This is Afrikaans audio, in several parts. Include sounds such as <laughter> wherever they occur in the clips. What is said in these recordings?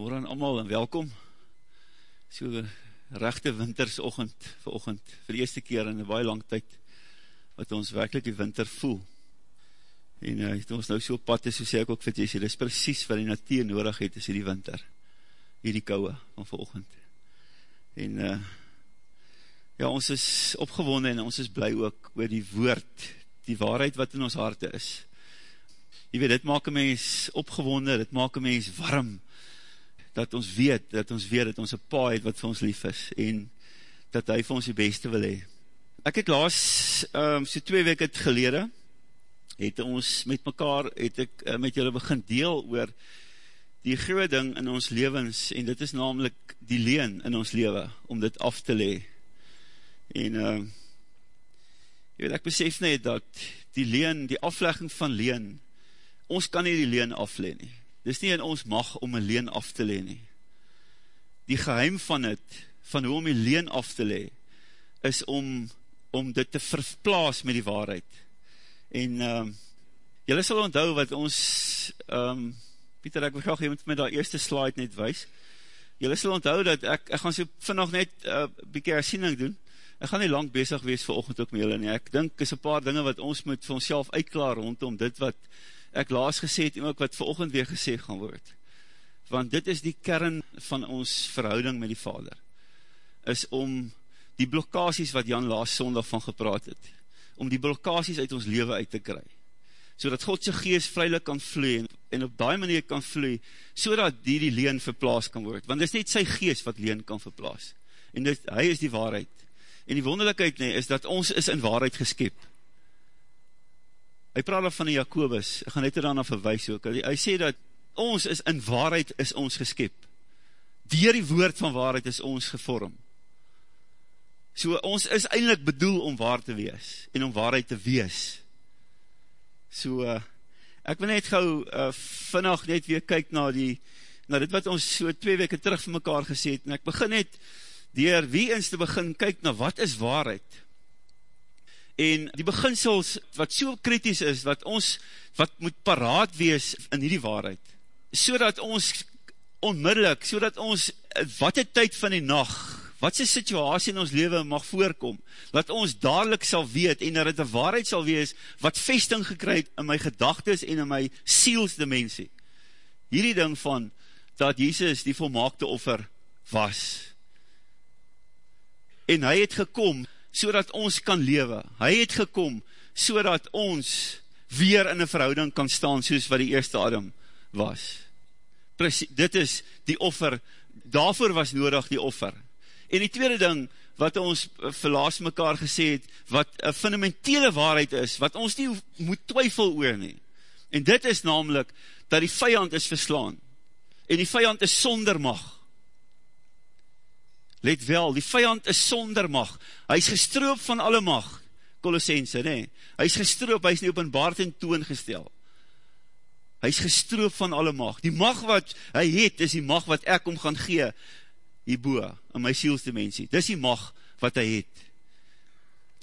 Hoor aan allemaal en welkom. So rechte wintersochend vir ochend, vir die eerste keer in een baie lang tyd, wat ons werkelijk die winter voel. En uh, het ons nou so pad is, so sê ek ook vir Jessie, dit is precies wat die natuur nodig het, is die winter, hier die kouwe van vir ochend. En uh, ja, ons is opgewonnen en ons is blij ook oor die woord, die waarheid wat in ons harte is. Je weet, dit maak een mens opgewonnen, dit maak een mens warm, dat ons weet, dat ons weet, dat ons een pa het wat vir ons lief is, en dat hy vir ons die beste wil hee. Ek het laas, um, so twee week het gelede, het ons met mekaar, het ek uh, met julle begin deel oor die groe ding in ons levens, en dit is namelijk die leen in ons leven, om dit af te lee. En, uh, jy weet, ek besef net dat die leen, die aflegging van leen, ons kan nie die leen aflee nie dis nie in ons mag om een leen af te leen nie. Die geheim van het, van hoe om die leen af te leen, is om, om dit te verplaas met die waarheid. En, um, jylle sal onthou wat ons, um, Pieter, ek wil graag iemand met die eerste slide net wees, jylle sal onthou dat ek, ek gaan so vannacht net uh, bykie hersiening doen, ek gaan nie lang bezig wees vir ochend ook met jylle nie, ek dink is een paar dinge wat ons moet vir ons uitklaar rondom dit wat, ek laas gesê het, en ook wat verochend weer gesê gaan word. Want dit is die kern van ons verhouding met die Vader, is om die blokkasies wat Jan laas sondag van gepraat het, om die blokkasies uit ons leven uit te kry, so dat Godse geest vrylik kan vloe, en op die manier kan vloe, so dat die die leen verplaas kan word, want dit is net sy geest wat leen kan verplaas, en dit, hy is die waarheid, en die wonderlijkheid nie, is dat ons is in waarheid geskep, hy praat van die Jacobus, ek gaan net daarna verwijs ook, hy, hy sê dat ons is in waarheid is ons geskep, dier die woord van waarheid is ons gevorm, so ons is eindelijk bedoel om waar te wees, en om waarheid te wees, so, uh, ek wil net gauw uh, vannacht net weer kyk na die, na dit wat ons so twee weke terug van mekaar gesê het, en ek begin net, dier wie eens te begin kyk na wat is waarheid, en die beginsels wat so kritisch is, wat ons, wat moet paraat wees in die waarheid, so dat ons onmiddellik, so dat ons, wat die tyd van die nacht, wat sy situasie in ons leven mag voorkom, dat ons dadelijk sal weet, en dat het een waarheid sal wees, wat vesting gekryd in my gedagtes en in my sielsdimensie. Hierdie ding van, dat Jezus die volmaakte offer was. En hy het gekom, so ons kan lewe. Hy het gekom, so ons weer in een verhouding kan staan, soos wat die eerste Adam was. Precies, dit is die offer, daarvoor was nodig die offer. En die tweede ding, wat ons verlaas mekaar gesê het, wat een fundamentele waarheid is, wat ons nie moet twyfel oor nie. En dit is namelijk, dat die vijand is verslaan. En die vijand is sonder macht. Let wel, die vijand is sonder mag. Hy is gestroop van alle mag, Colossense, nee. Hy is gestroop, hy is nie openbaard en toongestel. Hy is gestroop van alle mag. Die mag wat hy het, is die mag wat ek om gaan gee, hierboe, in my sielsdimensie. Dis die mag wat hy het.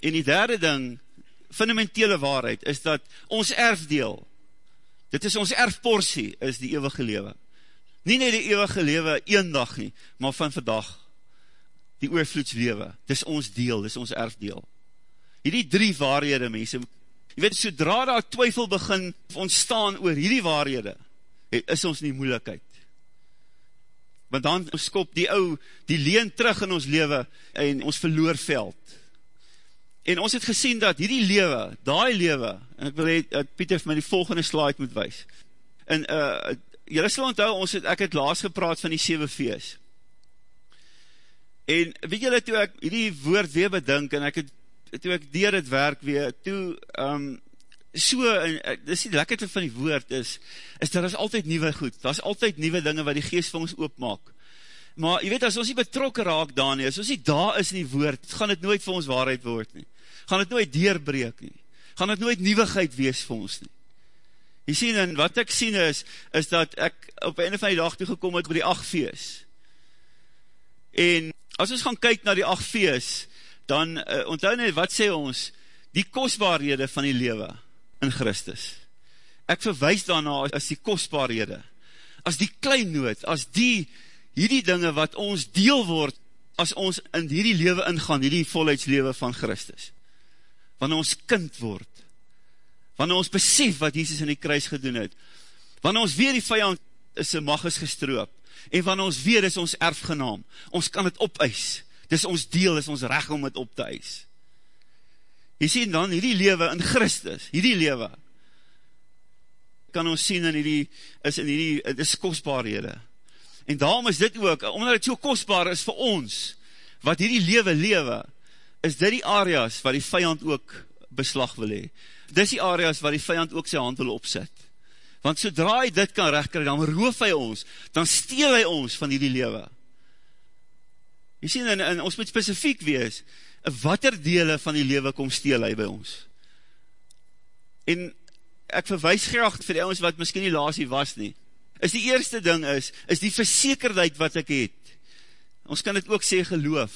En die derde ding, fundamentele waarheid, is dat ons erfdeel, dit is ons erfporsie, is die eeuwige lewe. Nie net die eeuwige lewe, een dag nie, maar van vandag, die oorvloedslewe, dis ons deel, dis ons erfdeel. Hierdie drie waarhede, mense, jy weet, sodra daar twyfel begin ontstaan oor hierdie waarhede, is ons nie moeilikheid. Want dan skop die ou, die leen terug in ons lewe, en ons verloor veld. En ons het gesien dat hierdie lewe, daai lewe, en ek wil het, dat Pieter vir my die volgende slide moet wees, en uh, jylle sal onthou, ons het, ek het laas gepraat van die 7 feest, En weet julle, toe ek hierdie woord weer bedink, en ek het, toe ek dier het werk weer, toe, um, so, en, eh, dis die lekkerte van die woord is, is dat is altyd nieuwe goed, daar is altyd nieuwe dinge wat die geest vir ons oopmaak. Maar, jy weet, as ons nie betrokken raak daar nie, as ons nie daar is in die woord, gaan het nooit vir ons waarheid word nie. Gaan het nooit deurbreek nie. Gaan het nooit nieuwigheid wees vir ons nie. Jy sien, en wat ek sien is, is dat ek op einde van die dag toegekom het by die acht feest. En as ons gaan kyk na die acht feest, dan uh, onthou net, wat sê ons, die kostbaarhede van die lewe in Christus. Ek verwijs daarna as die kostbaarhede. as die kleinoot, as die, hierdie dinge wat ons deel word, as ons in hierdie lewe ingaan, hierdie volheidslewe van Christus. Wanneer ons kind word, wanneer ons besef wat Jesus in die kruis gedoen het, wanneer ons weer die vijand is sy mag is gestroop, en wanneer ons weer is ons erfgenaam, ons kan het opeis, dis ons deel, is ons recht om het op te eis. Jy sien dan, hierdie lewe in Christus, hierdie lewe, kan ons sien in hierdie, is in hierdie, het is kostbaarhede. En daarom is dit ook, omdat het so kostbaar is vir ons, wat hierdie lewe lewe, is dit die areas waar die vijand ook beslag wil hee. Dis die areas waar die vijand ook sy hand wil opzet. Want sodra hy dit kan rechtkry, dan roof hy ons, dan steel hy ons van hierdie lewe. Jy sien, en, en ons moet specifiek wees, wat er dele van die lewe kom steel hy by ons. En ek verwijs graag vir die ons wat miskien nie laasie was nie, is die eerste ding is, is die versekerdheid wat ek het. Ons kan het ook sê geloof.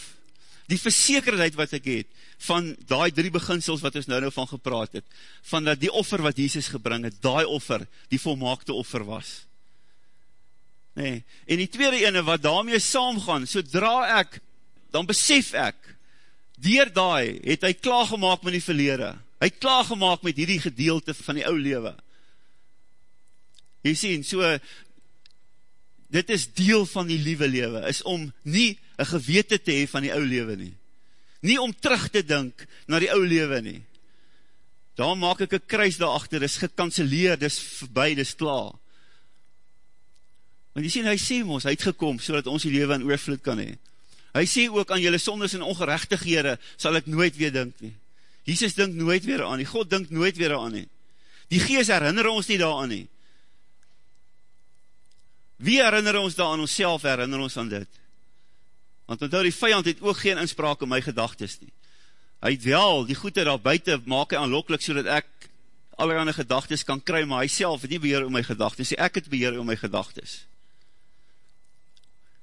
Die versekerdheid wat ek het, van die drie beginsels wat ons nou nou van gepraat het, van dat die offer wat Jesus gebring het, die offer, die volmaakte offer was. Nee. En die tweede ene wat daarmee saamgaan, sodra ek, dan besef ek, dier daai het hy klaargemaak met die verlede, hy het klaargemaak met hierdie gedeelte van die ou lewe. Jy sien, so, dit is deel van die liewe lewe, is om nie een gewete te hee van die ou lewe nie. Nie om terug te dink na die ou lewe nie. Daar maak ek een kruis daarachter, dis gekanceleer, dis voorbij, dis klaar. Want jy sien, hy sê ons, hy het gekom, so ons die lewe in oorvloed kan hee. Hy sê ook aan jylle sondes en ongerechtighede, sal ek nooit weer dink nie. Jesus dink nooit weer aan nie, God dink nooit weer aan nie. Die gees herinner ons nie daar aan nie. Wie herinner ons daar aan ons herinner ons aan dit? Want onthou die vijand het ook geen inspraak in my gedagtes nie. Hy het wel, die goede daar buiten maak hy aanlokkelijk, so dat ek allerhande gedagtes kan kry, maar hy self het nie beheer om my gedagtes, ek het beheer om my gedagtes.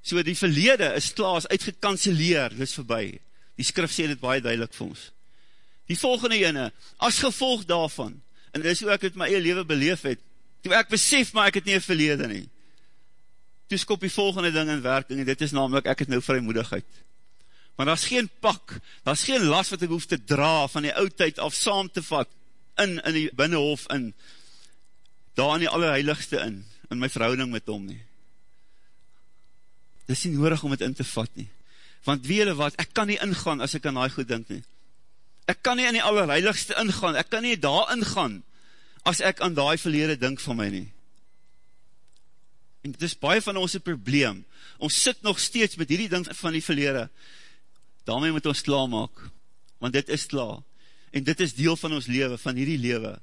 So die verlede is klaar, is uitgekanceleer, dit is voorbij. Die skrif sê dit baie duidelik vir ons. Die volgende ene, as gevolg daarvan, en dit is hoe ek het my eie leven beleef het, toe ek besef, maar ek het nie een verlede nie. Toe skop die volgende ding in werking, en dit is namelijk, ek het nou vrymoedigheid. Maar daar is geen pak, daar is geen las wat ek hoef te dra, van die oudheid af saam te vat, in, in die binnenhof, in, daar in die allerheiligste in, in my verhouding met hom nie dit is nie nodig om het in te vat nie. Want weet jy wat, ek kan nie ingaan as ek aan die goed dink nie. Ek kan nie in die allerheiligste ingaan, ek kan nie daar ingaan as ek aan die verlede dink van my nie. En dit is baie van ons probleem. Ons sit nog steeds met hierdie ding van die verlede. Daarmee moet ons klaar maak. Want dit is klaar. En dit is deel van ons leven, van hierdie leven.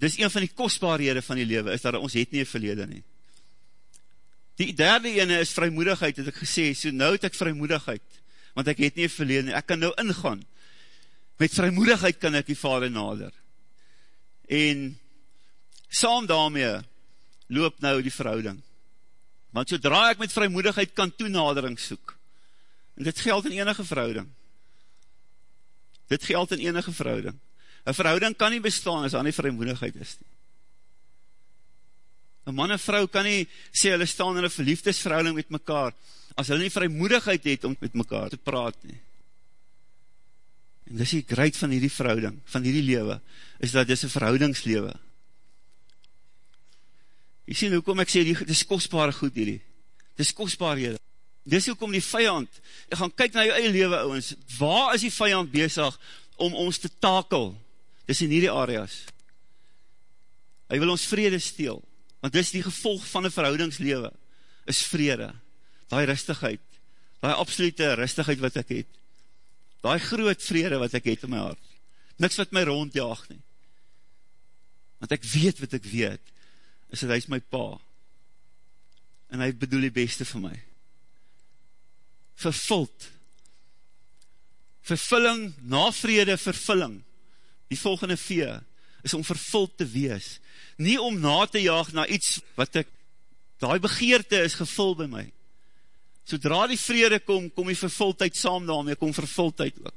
Dit is een van die kostbaarhede van die leven, is dat ons het nie een verlede nie. Die derde ene is vrymoedigheid, het ek gesê, so nou het ek vrymoedigheid, want ek het nie verlede nie, ek kan nou ingaan, met vrymoedigheid kan ek die vader nader, en saam daarmee loop nou die verhouding, want sodra ek met vrymoedigheid kan toenadering soek, en dit geld in enige verhouding, dit geld in enige verhouding, een verhouding kan nie bestaan as aan die vrymoedigheid is nie, Een man en vrou kan nie sê hulle staan in een verliefdesverhouding met mekaar, as hulle nie vrymoedigheid het om met mekaar te praat nie. En dis die greid van hierdie verhouding, van hierdie lewe, is dat dis een verhoudingslewe. Jy sien, hoekom ek sê, dit is kostbare goed hierdie. Dit is kostbare Dis hoekom die vijand, ek gaan kyk na jou eie lewe, ouwens, waar is die vijand bezig om ons te takel? Dis in hierdie areas. Hy wil ons vrede steel want dis die gevolg van een verhoudingslewe, is vrede, die rustigheid, die absolute rustigheid wat ek het, die groot vrede wat ek het in my hart, niks wat my rondjaag nie, want ek weet wat ek weet, is dat hy is my pa, en hy bedoel die beste vir my, vervuld, vervulling, na vrede, vervulling, die volgende vee, is om vervuld te wees, nie om na te jaag na iets wat ek, die begeerte is gevul by my. Sodra die vrede kom, kom die vervuldheid saam daarmee, kom vervuldheid ook.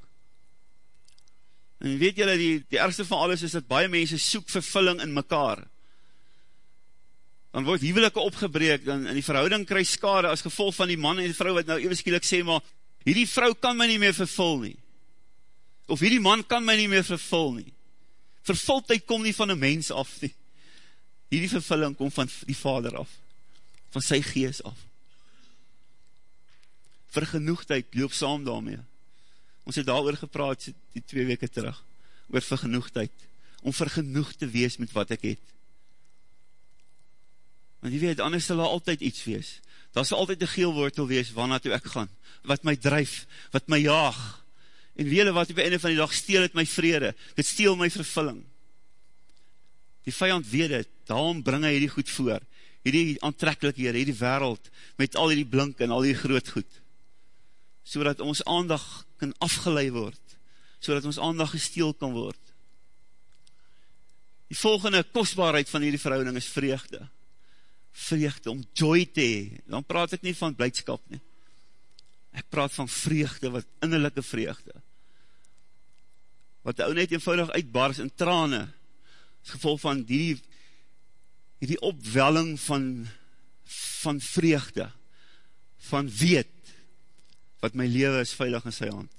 En weet julle, die, die ergste van alles is dat baie mense soek vervulling in mekaar. Dan word huwelike opgebreek, dan in die verhouding krijg skade as gevolg van die man en die vrou wat nou even skielik sê, maar hierdie vrou kan my nie meer vervul nie. Of hierdie man kan my nie meer vervul nie. Vervultheid kom nie van een mens af nie. Hierdie vervulling kom van die vader af. Van sy gees af. Vergenoegdheid loop saam daarmee. Ons het daar gepraat die twee weke terug. Oor vergenoegdheid. Om vergenoeg te wees met wat ek het. Want jy weet, anders sal daar altyd iets wees. Daar sal altyd een geelwortel wees, waarna toe ek gaan. Wat my drijf, wat my jaag. En wele wat op die einde van die dag steel het my vrede. Dit steel my vervulling. Die vijand weet het, daarom bring hy die goed voor. Hierdie aantrekkelikhede, hierdie wereld, met al die blink en al die groot goed. So dat ons aandag kan afgeleid word. So dat ons aandag gesteel kan word. Die volgende kostbaarheid van hierdie verhouding is vreugde vreugde, om joy te hee, dan praat ek nie van blijdskap nie, ek praat van vreugde, wat innerlijke vreugde, wat die ou net eenvoudig uitbaars in trane, as gevolg van die, die opwelling van, van vreugde, van weet, wat my leven is veilig in sy hand.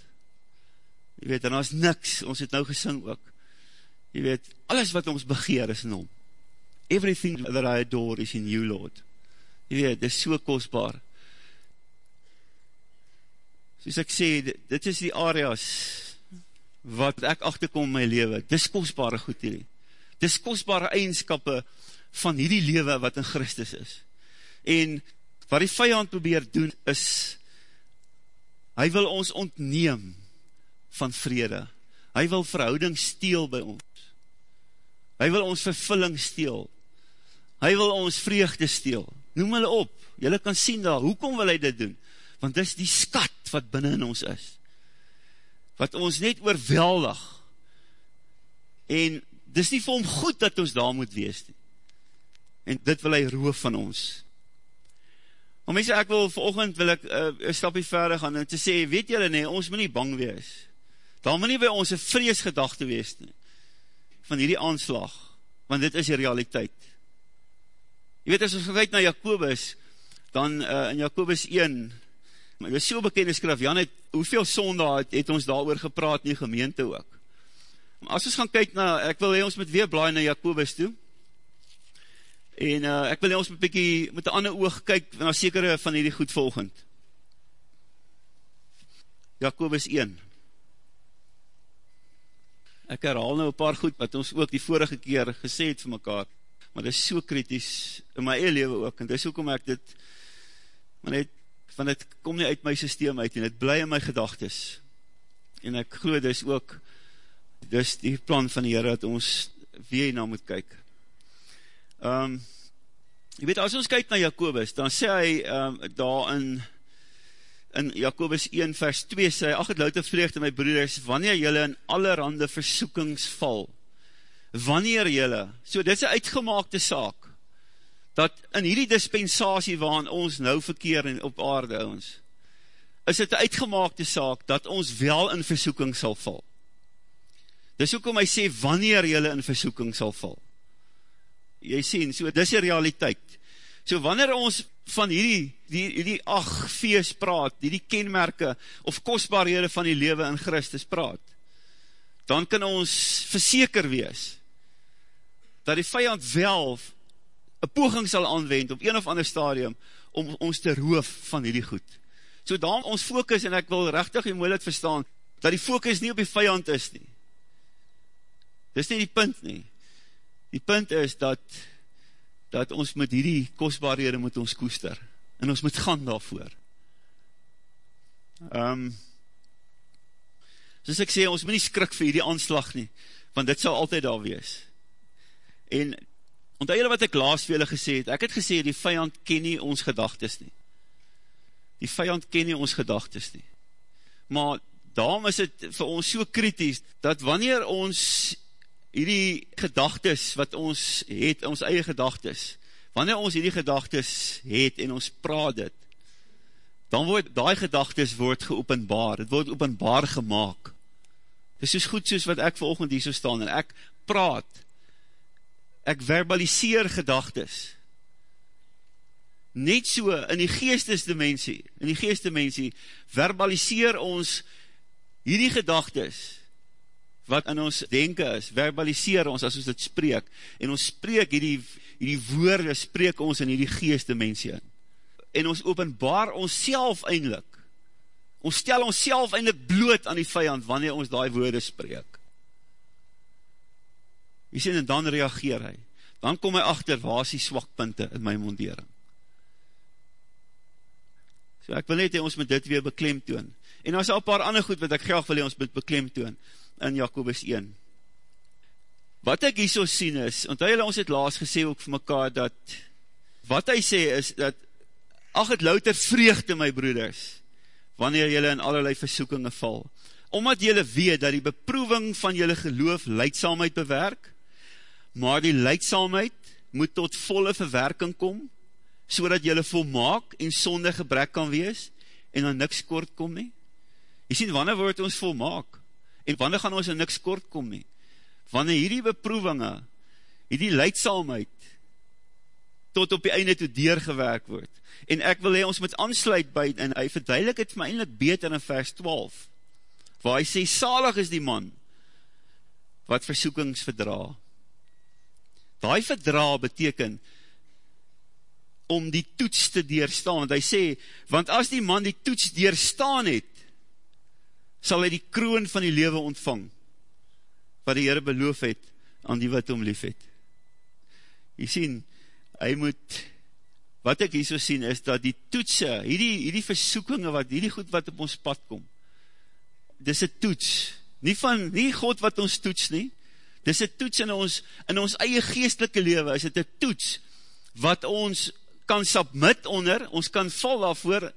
Jy weet, en as niks, ons het nou gesing ook, jy weet, alles wat ons begeer is in hom, everything that I adore is in you, Lord. Jy weet, dit is so kostbaar. Soos ek sê, dit is die areas wat ek achterkom in my leven. Dit is kostbare goed hierdie. Dit is kostbare eigenskappe van hierdie leven wat in Christus is. En wat die vijand probeer doen is, hy wil ons ontneem van vrede. Hy wil verhouding steel by ons. Hy wil ons vervulling steel. Hy wil ons vreugde steel. Noem hulle op. Julle kan sien daar, hoekom wil hy dit doen? Want dis die skat wat binnen in ons is. Wat ons net oorweldig. En dis nie vir hom goed dat ons daar moet wees. Nie. En dit wil hy roof van ons. Maar mense, ek wil verochend wil ek uh, een stapie verder gaan en te sê, weet julle nie, ons moet nie bang wees. Daar moet nie by ons een vreesgedachte wees nie. Van hierdie aanslag. Want dit is die realiteit. Jy weet, as ons gewijd na Jacobus, dan uh, in Jacobus 1, dit is so bekende skrif, Jan het, hoeveel sonde het, het ons daar gepraat in die gemeente ook. Maar as ons gaan kyk na, ek wil hee ons met weer blaai na Jacobus toe, en uh, ek wil hee ons met bykie, met een ander oog kyk, na sekere van hierdie goed volgend. Jacobus 1. Ek herhaal nou een paar goed, wat ons ook die vorige keer gesê het vir mekaar, maar dit is so kritisch in my eie leven ook, en dit is ook om ek dit, maar net, van dit kom nie uit my systeem uit, en dit bly in my gedagtes, en ek geloof dit is ook, dit is die plan van die Heere, dat ons weer na moet kyk. Um, jy weet, as ons kyk na Jacobus, dan sê hy um, daar in, in Jacobus 1 vers 2, sê hy, ach het louter vreugde my broeders, wanneer jylle in allerhande versoekings val, wanneer jylle, so dit is een uitgemaakte saak, dat in hierdie dispensatie waarin ons nou verkeer op aarde ons, is dit een uitgemaakte saak, dat ons wel in versoeking sal val. Dis ook om hy sê, wanneer jylle in versoeking sal val. Jy sien, so dis die realiteit. So wanneer ons van hierdie, die, die ach, feest praat, die, die kenmerke, of kostbaarhede van die lewe in Christus praat, dan kan ons verseker wees, dat die vijand wel een poging sal aanwend op een of ander stadium om ons te roof van hierdie goed. So daarom ons focus, en ek wil rechtig en moeilijk verstaan, dat die focus nie op die vijand is nie. Dis nie die punt nie. Die punt is dat, dat ons met hierdie kostbaarhede moet ons koester, en ons moet gaan daarvoor. Um, soos ek sê, ons moet nie skrik vir hierdie aanslag nie, want dit sal altyd daar wees. En, onthou julle wat ek laas vir julle gesê het, ek het gesê, die vijand ken nie ons gedagtes nie. Die vijand ken nie ons gedagtes nie. Maar, daarom is het vir ons so kritisch, dat wanneer ons hierdie gedagtes, wat ons het, ons eie gedagtes, wanneer ons hierdie gedagtes het, en ons praat het, dan word, die gedagtes word geopenbaar, het word openbaar gemaakt. Dit is soos goed soos wat ek volgend hier so staan, en ek praat, ek verbaliseer gedagtes, net so in die geestesdimensie, in die geestesdimensie, verbaliseer ons hierdie gedagtes, wat in ons denken is, verbaliseer ons as ons dit spreek, en ons spreek hierdie, hierdie woorde, spreek ons in hierdie geestesdimensie in. En ons openbaar ons self eindelijk, ons stel ons self eindelijk bloot aan die vijand, wanneer ons die woorde spreek. Jy sê, en dan reageer hy, dan kom hy achter, waar is die swakpunte in my mondering. So ek wil net hee, ons moet dit weer beklemtoon. En daar is al paar ander goed wat ek graag wil hee, ons moet beklemtoon in Jacobus 1. Wat ek hier so sien is, want hy ons het laas gesê ook vir mekaar, dat wat hy sê is, dat ach het louter vreugde my broeders, wanneer jylle in allerlei versoekinge val, omdat jylle weet, dat die beproeving van jylle geloof leidsamheid bewerk, maar die leidsamheid moet tot volle verwerking kom, so dat jylle volmaak en sonde gebrek kan wees, en dan niks kort kom nie. Jy sien, wanneer word ons volmaak? En wanneer gaan ons in niks kort kom nie? Wanneer hierdie beproevinge, hierdie leidsamheid, tot op die einde toe deurgewerk word. En ek wil hee, ons moet ansluit by, en hy verduidelik het vir my eindelijk beter in vers 12, waar hy sê, salig is die man, wat versoekings verdra. Daai verdra beteken, om die toets te deurstaan, want hy sê, want as die man die toets deurstaan het, sal hy die kroon van die lewe ontvang, wat die Heere beloof het, aan die wat hom lief het. Jy sien, hy moet, wat ek hier so sien, is dat die toetse, hierdie, hierdie versoekinge, wat, hierdie goed wat op ons pad kom, dis een toets, nie van, nie God wat ons toets nie, dis een toets in ons, in ons eie geestelike lewe, is dit een toets, wat ons kan submit onder, ons kan vol daarvoor,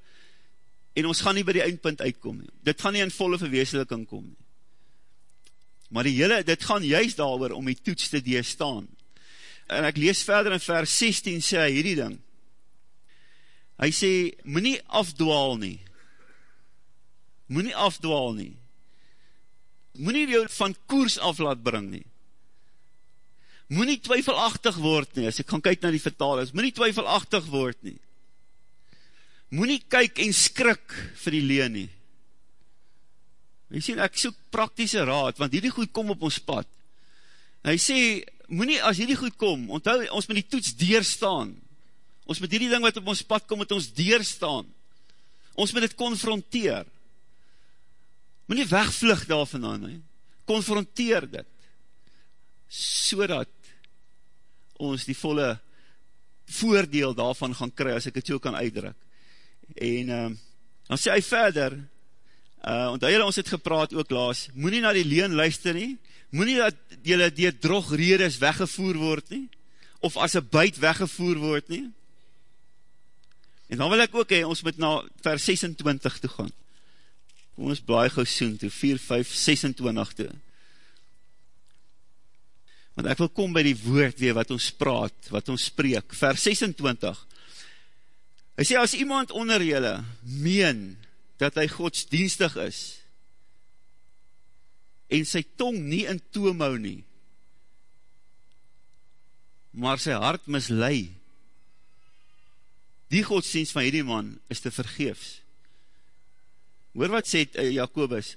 en ons gaan nie by die eindpunt uitkom nie. Dit gaan nie in volle verweesliking kom nie. Maar die hele, dit gaan juist daar om die toets te deestaan. En ek lees verder in vers 16, sê hy hierdie ding. Hy sê, moet nie afdwaal nie. Moet nie afdwaal nie. Moet nie jou van koers af laat bring nie moet nie twyfelachtig word nie, as ek gaan kyk na die vertalers, moet nie twyfelachtig word nie, moet nie kyk en skrik vir die leen nie, jy sien, ek soek praktische raad, want hierdie goed kom op ons pad, hy sê, moet nie, as hierdie goed kom, onthou, ons moet die toets deerstaan, ons moet hierdie ding wat op ons pad kom, moet ons deerstaan, ons moet dit konfronteer, moet nie wegvlug daarvan aan, konfronteer dit, so dat ons die volle voordeel daarvan gaan kry, as ek het so kan uitdruk. En uh, dan sê hy verder, uh, want hy ons het gepraat ook laas, moet nie na die leen luister nie, moet nie dat jylle die drogredes weggevoer word nie, of as een buit weggevoer word nie. En dan wil ek ook hee, ons moet na vers 26 toe gaan. Kom ons blaai gauw soen toe, 4, 5, 26 toe want ek wil kom by die woord weer wat ons praat, wat ons spreek, vers 26, hy sê, as iemand onder jylle meen, dat hy godsdienstig is, en sy tong nie in toom hou nie, maar sy hart mislei, die godsdienst van hierdie man is te vergeefs. Hoor wat sê uh, Jacobus,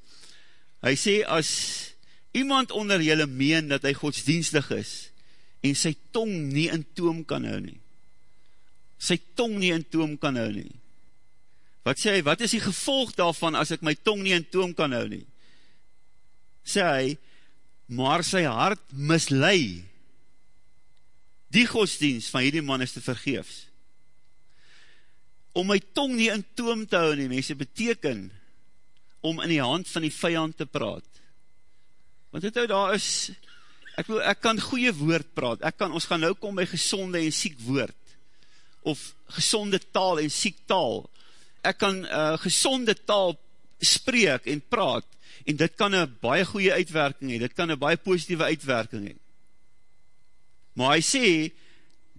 hy sê, as iemand onder julle meen dat hy godsdienstig is en sy tong nie in toom kan hou nie. Sy tong nie in toom kan hou nie. Wat sê hy, wat is die gevolg daarvan as ek my tong nie in toom kan hou nie? Sê hy, maar sy hart mislei. Die godsdienst van hierdie man is te vergeefs. Om my tong nie in toom te hou nie, mense, beteken om in die hand van die vijand te praat. Want dit nou daar is, ek, wil, ek kan goeie woord praat, ek kan, ons gaan nou kom by gezonde en siek woord, of gezonde taal en siek taal, ek kan uh, gezonde taal spreek en praat, en dit kan een baie goeie uitwerking hee, dit kan een baie positieve uitwerking hee. Maar hy sê,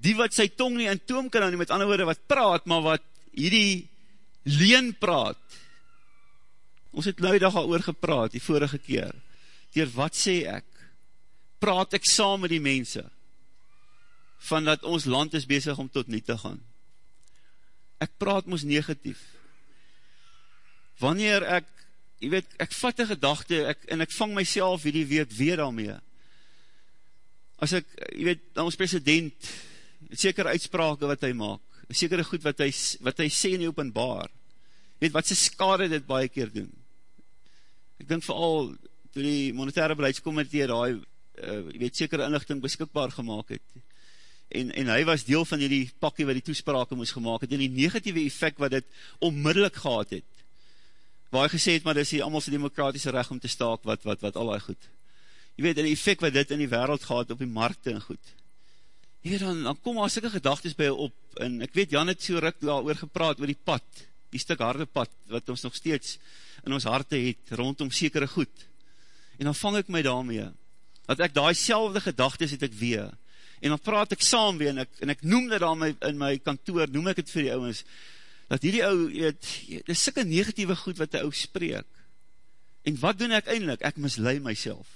die wat sy tong nie in toom kan hou, met ander woorde wat praat, maar wat hierdie leen praat, ons het nou dag al oor gepraat, die vorige keer, dier wat sê ek? Praat ek saam met die mense, van dat ons land is bezig om tot nie te gaan? praat ons negatief. Wanneer ek, jy weet, ek vat een gedachte, ek, en ek vang myself hierdie week weer daarmee. As ek, jy weet, ons president, het seker uitsprake wat hy maak, sekere goed wat hy, wat hy sê in die openbaar, weet wat sy skade dit baie keer doen. Ek dink vooral, toe die monetaire beleidskomitee daar, uh, jy weet, sekere inlichting beskikbaar gemaakt het, en, en hy was deel van die pakkie wat die toesprake moes gemaakt het, en die negatieve effect wat het onmiddellik gehad het, waar hy gesê het, maar dit is die allemaal sy demokratische recht om te staak, wat, wat, wat, al goed. Jy weet, en die effect wat dit in die wereld gehad, op die markte en goed. Jy weet, dan, dan kom maar sikke gedagtes by op, en ek weet, Jan het so rik daar oor gepraat, oor die pad, die stuk harde pad, wat ons nog steeds in ons harte het, rondom sekere goed. En dan vang ek my daarmee, dat ek daai selfde gedagtes het ek weer, en dan praat ek saam weer, en ek, en ek noem dit aan my, in my kantoor, noem ek het vir die ouwens, dat hierdie ou, het, dit is sikke negatieve goed wat die ou spreek, en wat doen ek eindelijk? Ek mislui myself,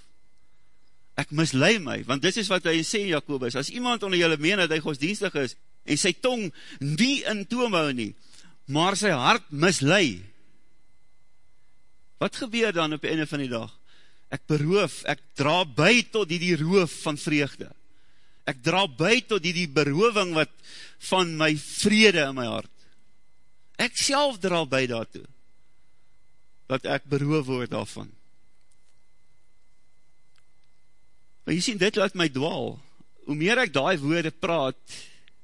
ek mislui my, want dit is wat hy sê, Jacobus, as iemand onder julle meen dat hy godsdienstig is, en sy tong nie in toom hou nie, maar sy hart mislui, wat gebeur dan op die einde van die dag? Ek beroof, ek dra by tot die, die roof van vreugde, ek dra by tot die, die berooving wat van my vrede in my hart, ek self dra by daartoe, dat ek beroof word daarvan, Maar jy sien, dit laat my dwaal. Hoe meer ek daai woorde praat,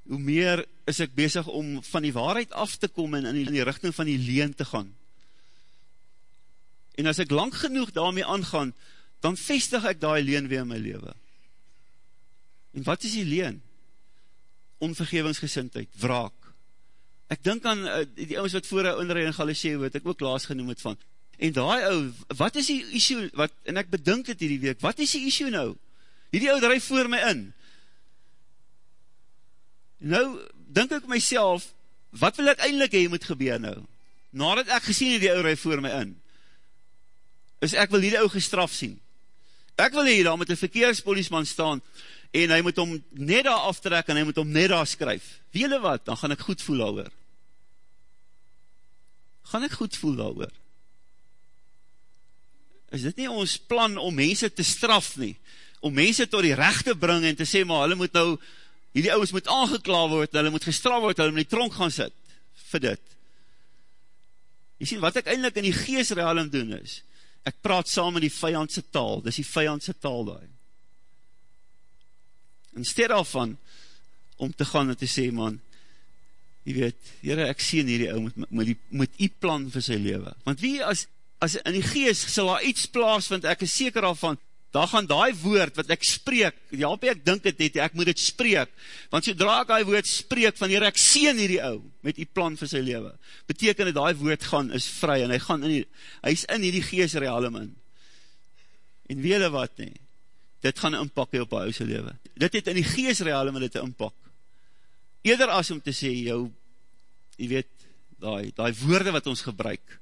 hoe meer is ek bezig om van die waarheid af te kom en in die, in die richting van die leen te gaan. En as ek lang genoeg daarmee aangaan, dan vestig ek daai leen weer in my leven. En wat is die leen? Onvergevingsgesintheid, wraak. Ek dink aan uh, die ouwens wat voor een onderrijd in Galicië, wat ek ook laas genoem het van. En daai ou, wat is die issue, wat, en ek bedink het hierdie week, wat is die issue nou? Hierdie ou drijf voor my in. Nou, denk ek myself, wat wil ek eindelijk hee moet gebeur nou? Nadat ek gesien het die ou drijf voor my in, is ek wil hierdie ou gestraf sien. Ek wil hier daar met een verkeerspoliesman staan, en hy moet om net daar aftrek, en hy moet om net daar skryf. Wele wat, dan gaan ek goed voel daar oor. Gaan ek goed voel daar oor. Is dit nie ons plan om mense te straf nie? om mense tot die recht te bring en te sê, maar hulle moet nou, hierdie ouwens moet aangekla word, hulle moet gestraf word, hulle moet die tronk gaan sit, vir dit. Jy sien, wat ek eindelijk in die geestrealum doen is, ek praat saam in die vijandse taal, dis die vijandse taal daar. In steed daarvan, om te gaan en te sê, man, jy weet, jyre, ek sien hierdie ou, moet, moet, moet die plan vir sy leven. Want wie, as, as in die geest, sal daar iets plaas, want ek is seker al van, daar gaan die woord wat ek spreek, halpie ek dink het net, ek moet het spreek, want sodra ek die woord spreek, van hier ek sien hierdie ou, met die plan vir sy leven, beteken dat die woord gaan, is vry, en hy gaan in die, hy is in die geestrealum in, en weet wat nie, dit gaan inpak op hy ouse leven, dit het in die geestrealum in dit inpak, eerder as om te sê, jou, jy weet, die, die woorde wat ons gebruik,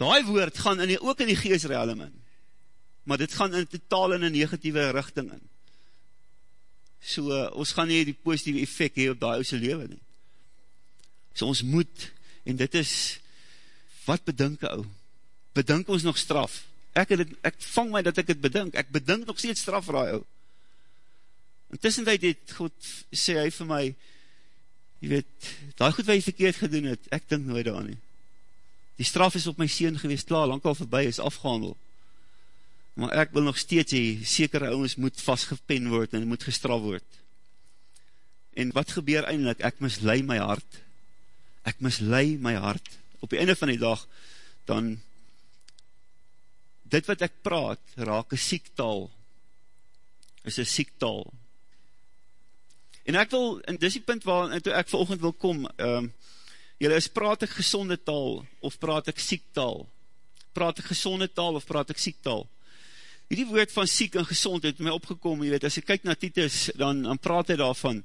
die woord gaan in die, ook in die geestrealum in, maar dit gaan in totaal in een negatieve richting in. So, uh, ons gaan nie die positieve effect hee op die ouse leven nie. So ons moet, en dit is, wat bedink ou? Bedink ons nog straf? Ek, het, ek vang my dat ek het bedink, ek bedink nog steeds straf raai ou. Intussen tijd het God, sê hy vir my, jy weet, die goed wat jy verkeerd gedoen het, ek dink nooit daar nie. Die straf is op my sien geweest, klaar, lang al voorbij, is afgehandeld maar ek wil nog steeds hee, sekere ouwens moet vastgepen word en moet gestraf word. En wat gebeur eindelijk? Ek mislui my hart. Ek mislui my hart. Op die einde van die dag, dan, dit wat ek praat, raak een siektaal, is een siektaal. En ek wil, en dis die punt waar, en toe ek volgend wil kom, um, jylle is, praat ek gezonde taal, of praat ek siektaal? Praat ek gezonde taal, of praat ek siektaal? Hierdie woord van siek en gezond het my opgekom, jy weet, as ek kyk na Titus, dan, dan praat hy daarvan,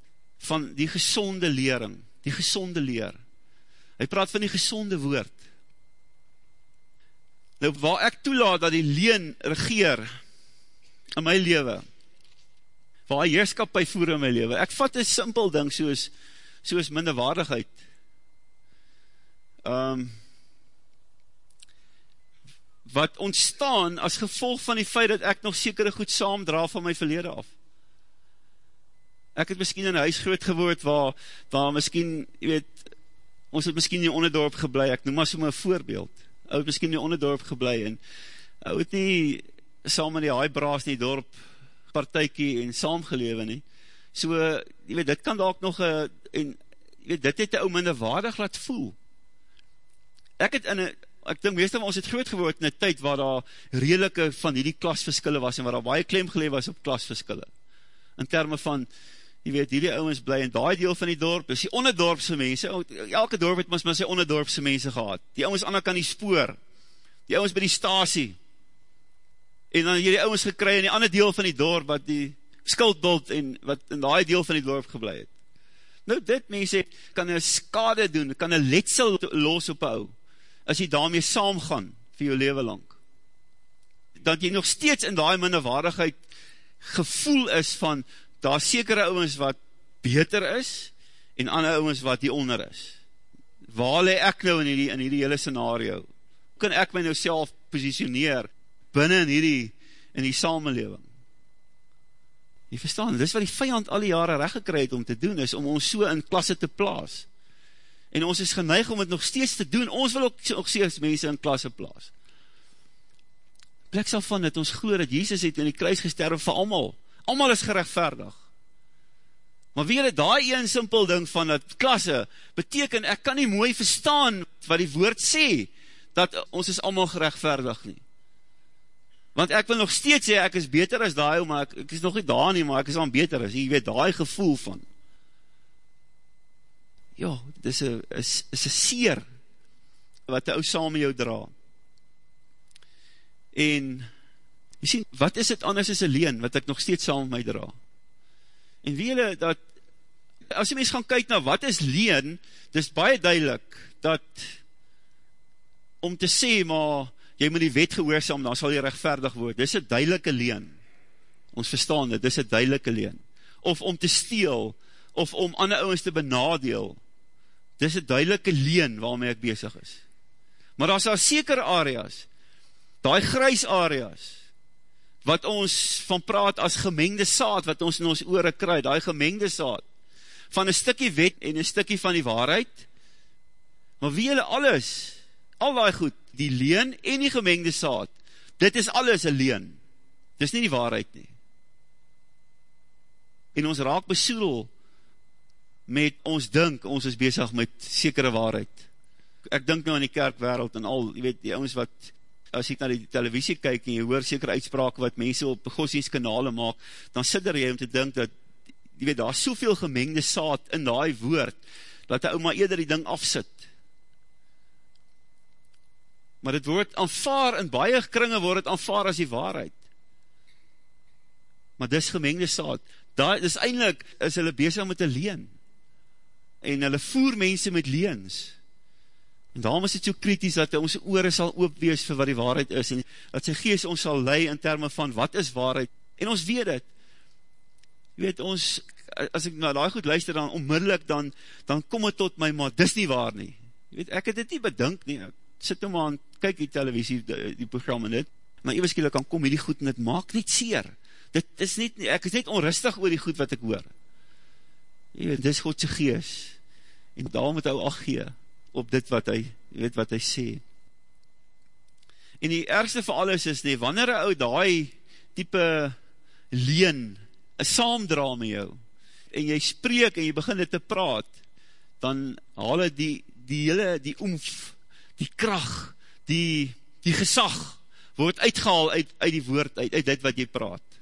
van die gezonde lering, die gezonde leer. Hy praat van die gezonde woord. Nou, waar ek toelaat dat die leen regeer in my leven, waar hy heerskap by voer in my leven, ek vat een simpel ding soos, soos minderwaardigheid. um, wat ontstaan as gevolg van die feit dat ek nog sekere goed saamdra van my verlede af. Ek het miskien in huis groot gewoord waar, waar miskien, jy weet, ons het miskien in die onderdorp geblei, ek noem maar so my voorbeeld, ou het miskien in die onderdorp geblei, en ou het nie saam met die haaibraas in die dorp partijkie en saamgelewe nie, so, jy weet, dit kan daar ook nog, a, en, jy weet, dit het die ou minder waardig laat voel. Ek het in een, ek dink meestal ons het groot geword in een tyd waar daar redelike van die klasverskille was en waar daar baie klem geleef was op klasverskille. In termen van, jy weet, hierdie ouwens bly in die deel van die dorp, dus die onderdorpse mense, elke dorp het mas maar sy onderdorpse mense gehad, die ouwens ander kan die spoor, die ouwens by die stasie, en dan hierdie ouwens gekry in die ander deel van die dorp, wat die skuldbult en wat in die deel van die dorp geblei het. Nou dit mense kan een skade doen, kan een letsel los op hou, as jy daarmee saamgaan vir jou leven lang. Dat jy nog steeds in die minderwaardigheid gevoel is van, daar sekere ouwens wat beter is, en ander ouwens wat die onder is. Waar le ek nou in die, in die hele scenario? Hoe kan ek my nou self positioneer binnen in die, in die samenleving? Jy verstaan, dis wat die vijand al die jare recht gekry het om te doen, is om ons so in klasse te plaas. En ons is geneig om het nog steeds te doen, ons wil ook nog steeds mense in klasse plaas. Plek sal van dat ons gloor dat Jezus het in die kruis gesterf vir allemaal, allemaal is gerechtvaardig. Maar weer het daai een simpel ding van dat klasse beteken, ek kan nie mooi verstaan wat die woord sê, dat ons is allemaal gerechtvaardig nie. Want ek wil nog steeds sê, ek is beter as daai, maar ek, ek is nog nie daar nie, maar ek is al beter as, jy weet, daai gevoel van, ja, dit is een, seer, wat die ou saam jou dra. En, jy sien, wat is het anders as een leen, wat ek nog steeds saam met my dra? En wie jylle, dat, as die mens gaan kyk na wat is leen, dit is baie duidelik, dat, om te sê, maar, jy moet die wet gehoorzaam, dan sal jy rechtvaardig word. Dit is een duidelike leen. Ons verstaan dit, dit is een duidelike leen. Of om te steel, of om ander ouwens te benadeel. Dit is een duidelike leen waarmee ek bezig is. Maar as daar sekere areas, die grys areas, wat ons van praat as gemengde saad, wat ons in ons oore kry, die gemengde saad, van een stikkie wet en een stikkie van die waarheid, maar wie hulle alles, al die goed, die leen en die gemengde saad, dit is alles een leen, dit is nie die waarheid nie. En ons raak besoedel met ons dink, ons is bezig met sekere waarheid. Ek dink nou aan die kerkwereld en al, jy weet, die ons wat, as ek na die televisie kyk en jy hoor sekere uitspraak wat mense op godsdienstkanale maak, dan sit er jy om te dink dat, jy weet, daar is soveel gemengde saad in die woord, dat die oma eerder die ding afsit, maar dit word aanvaar, in baie kringe word het aanvaar as die waarheid. Maar dis gemengde saad. Daar is eindelijk, is hulle bezig met een leen. En hulle voer mense met leens. En daarom is het so kritisch dat ons oore sal oopwees vir wat die waarheid is. En dat sy geest ons sal lei in termen van wat is waarheid. En ons weet het. Je weet, ons, as ek na die goed luister, dan onmiddellik, dan, dan kom het tot my, maar dis nie waar nie. Je weet, ek het dit nie bedink nie. Ek sit nou maar aan, kyk die televisie, die, die program en dit, maar ewerskielik kan kom hierdie goed en dit maak niet seer. Dit is niet, ek is net onrustig oor die goed wat ek hoor. Jy weet, dit is Godse gees. En daarom moet hy al gee op dit wat hy, weet wat hy sê. En die ergste van alles is nie, wanneer hy ou die type leen, een saamdra met jou, en jy spreek en jy begin dit te praat, dan haal hy die, die hele, die oomf, die kracht, die, die gesag, word uitgehaal uit, uit die woord, uit, uit dit wat jy praat.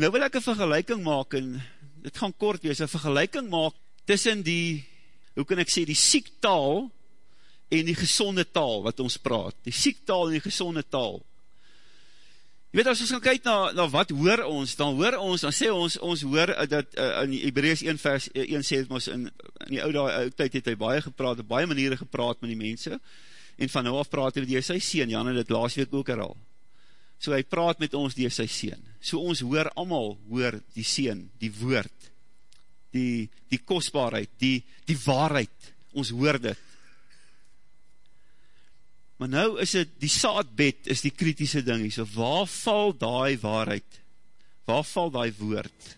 Nou wil ek een vergelijking maak, en dit gaan kort wees, een vergelijking maak, tussen die, hoe kan ek sê, die siektaal, en die gezonde taal, wat ons praat, die siektaal en die gezonde taal, Jy weet, as ons gaan kyk na, na wat hoor ons, dan hoor ons, dan sê ons, ons hoor uh, dat uh, in Hebreus 1 vers 1 uh, sê, ons in, in die oude oud tyd het hy baie gepraat, op baie maniere gepraat met die mense, en van nou af praat hy die sy sien, Jan het dit laas week ook er al. So hy praat met ons die sy sien. So ons hoor allemaal, hoor die sien, die woord, die, die kostbaarheid, die, die waarheid, ons hoor dit. Maar nou is het, die saadbed is die kritische ding, so waar val die waarheid? Waar val die woord?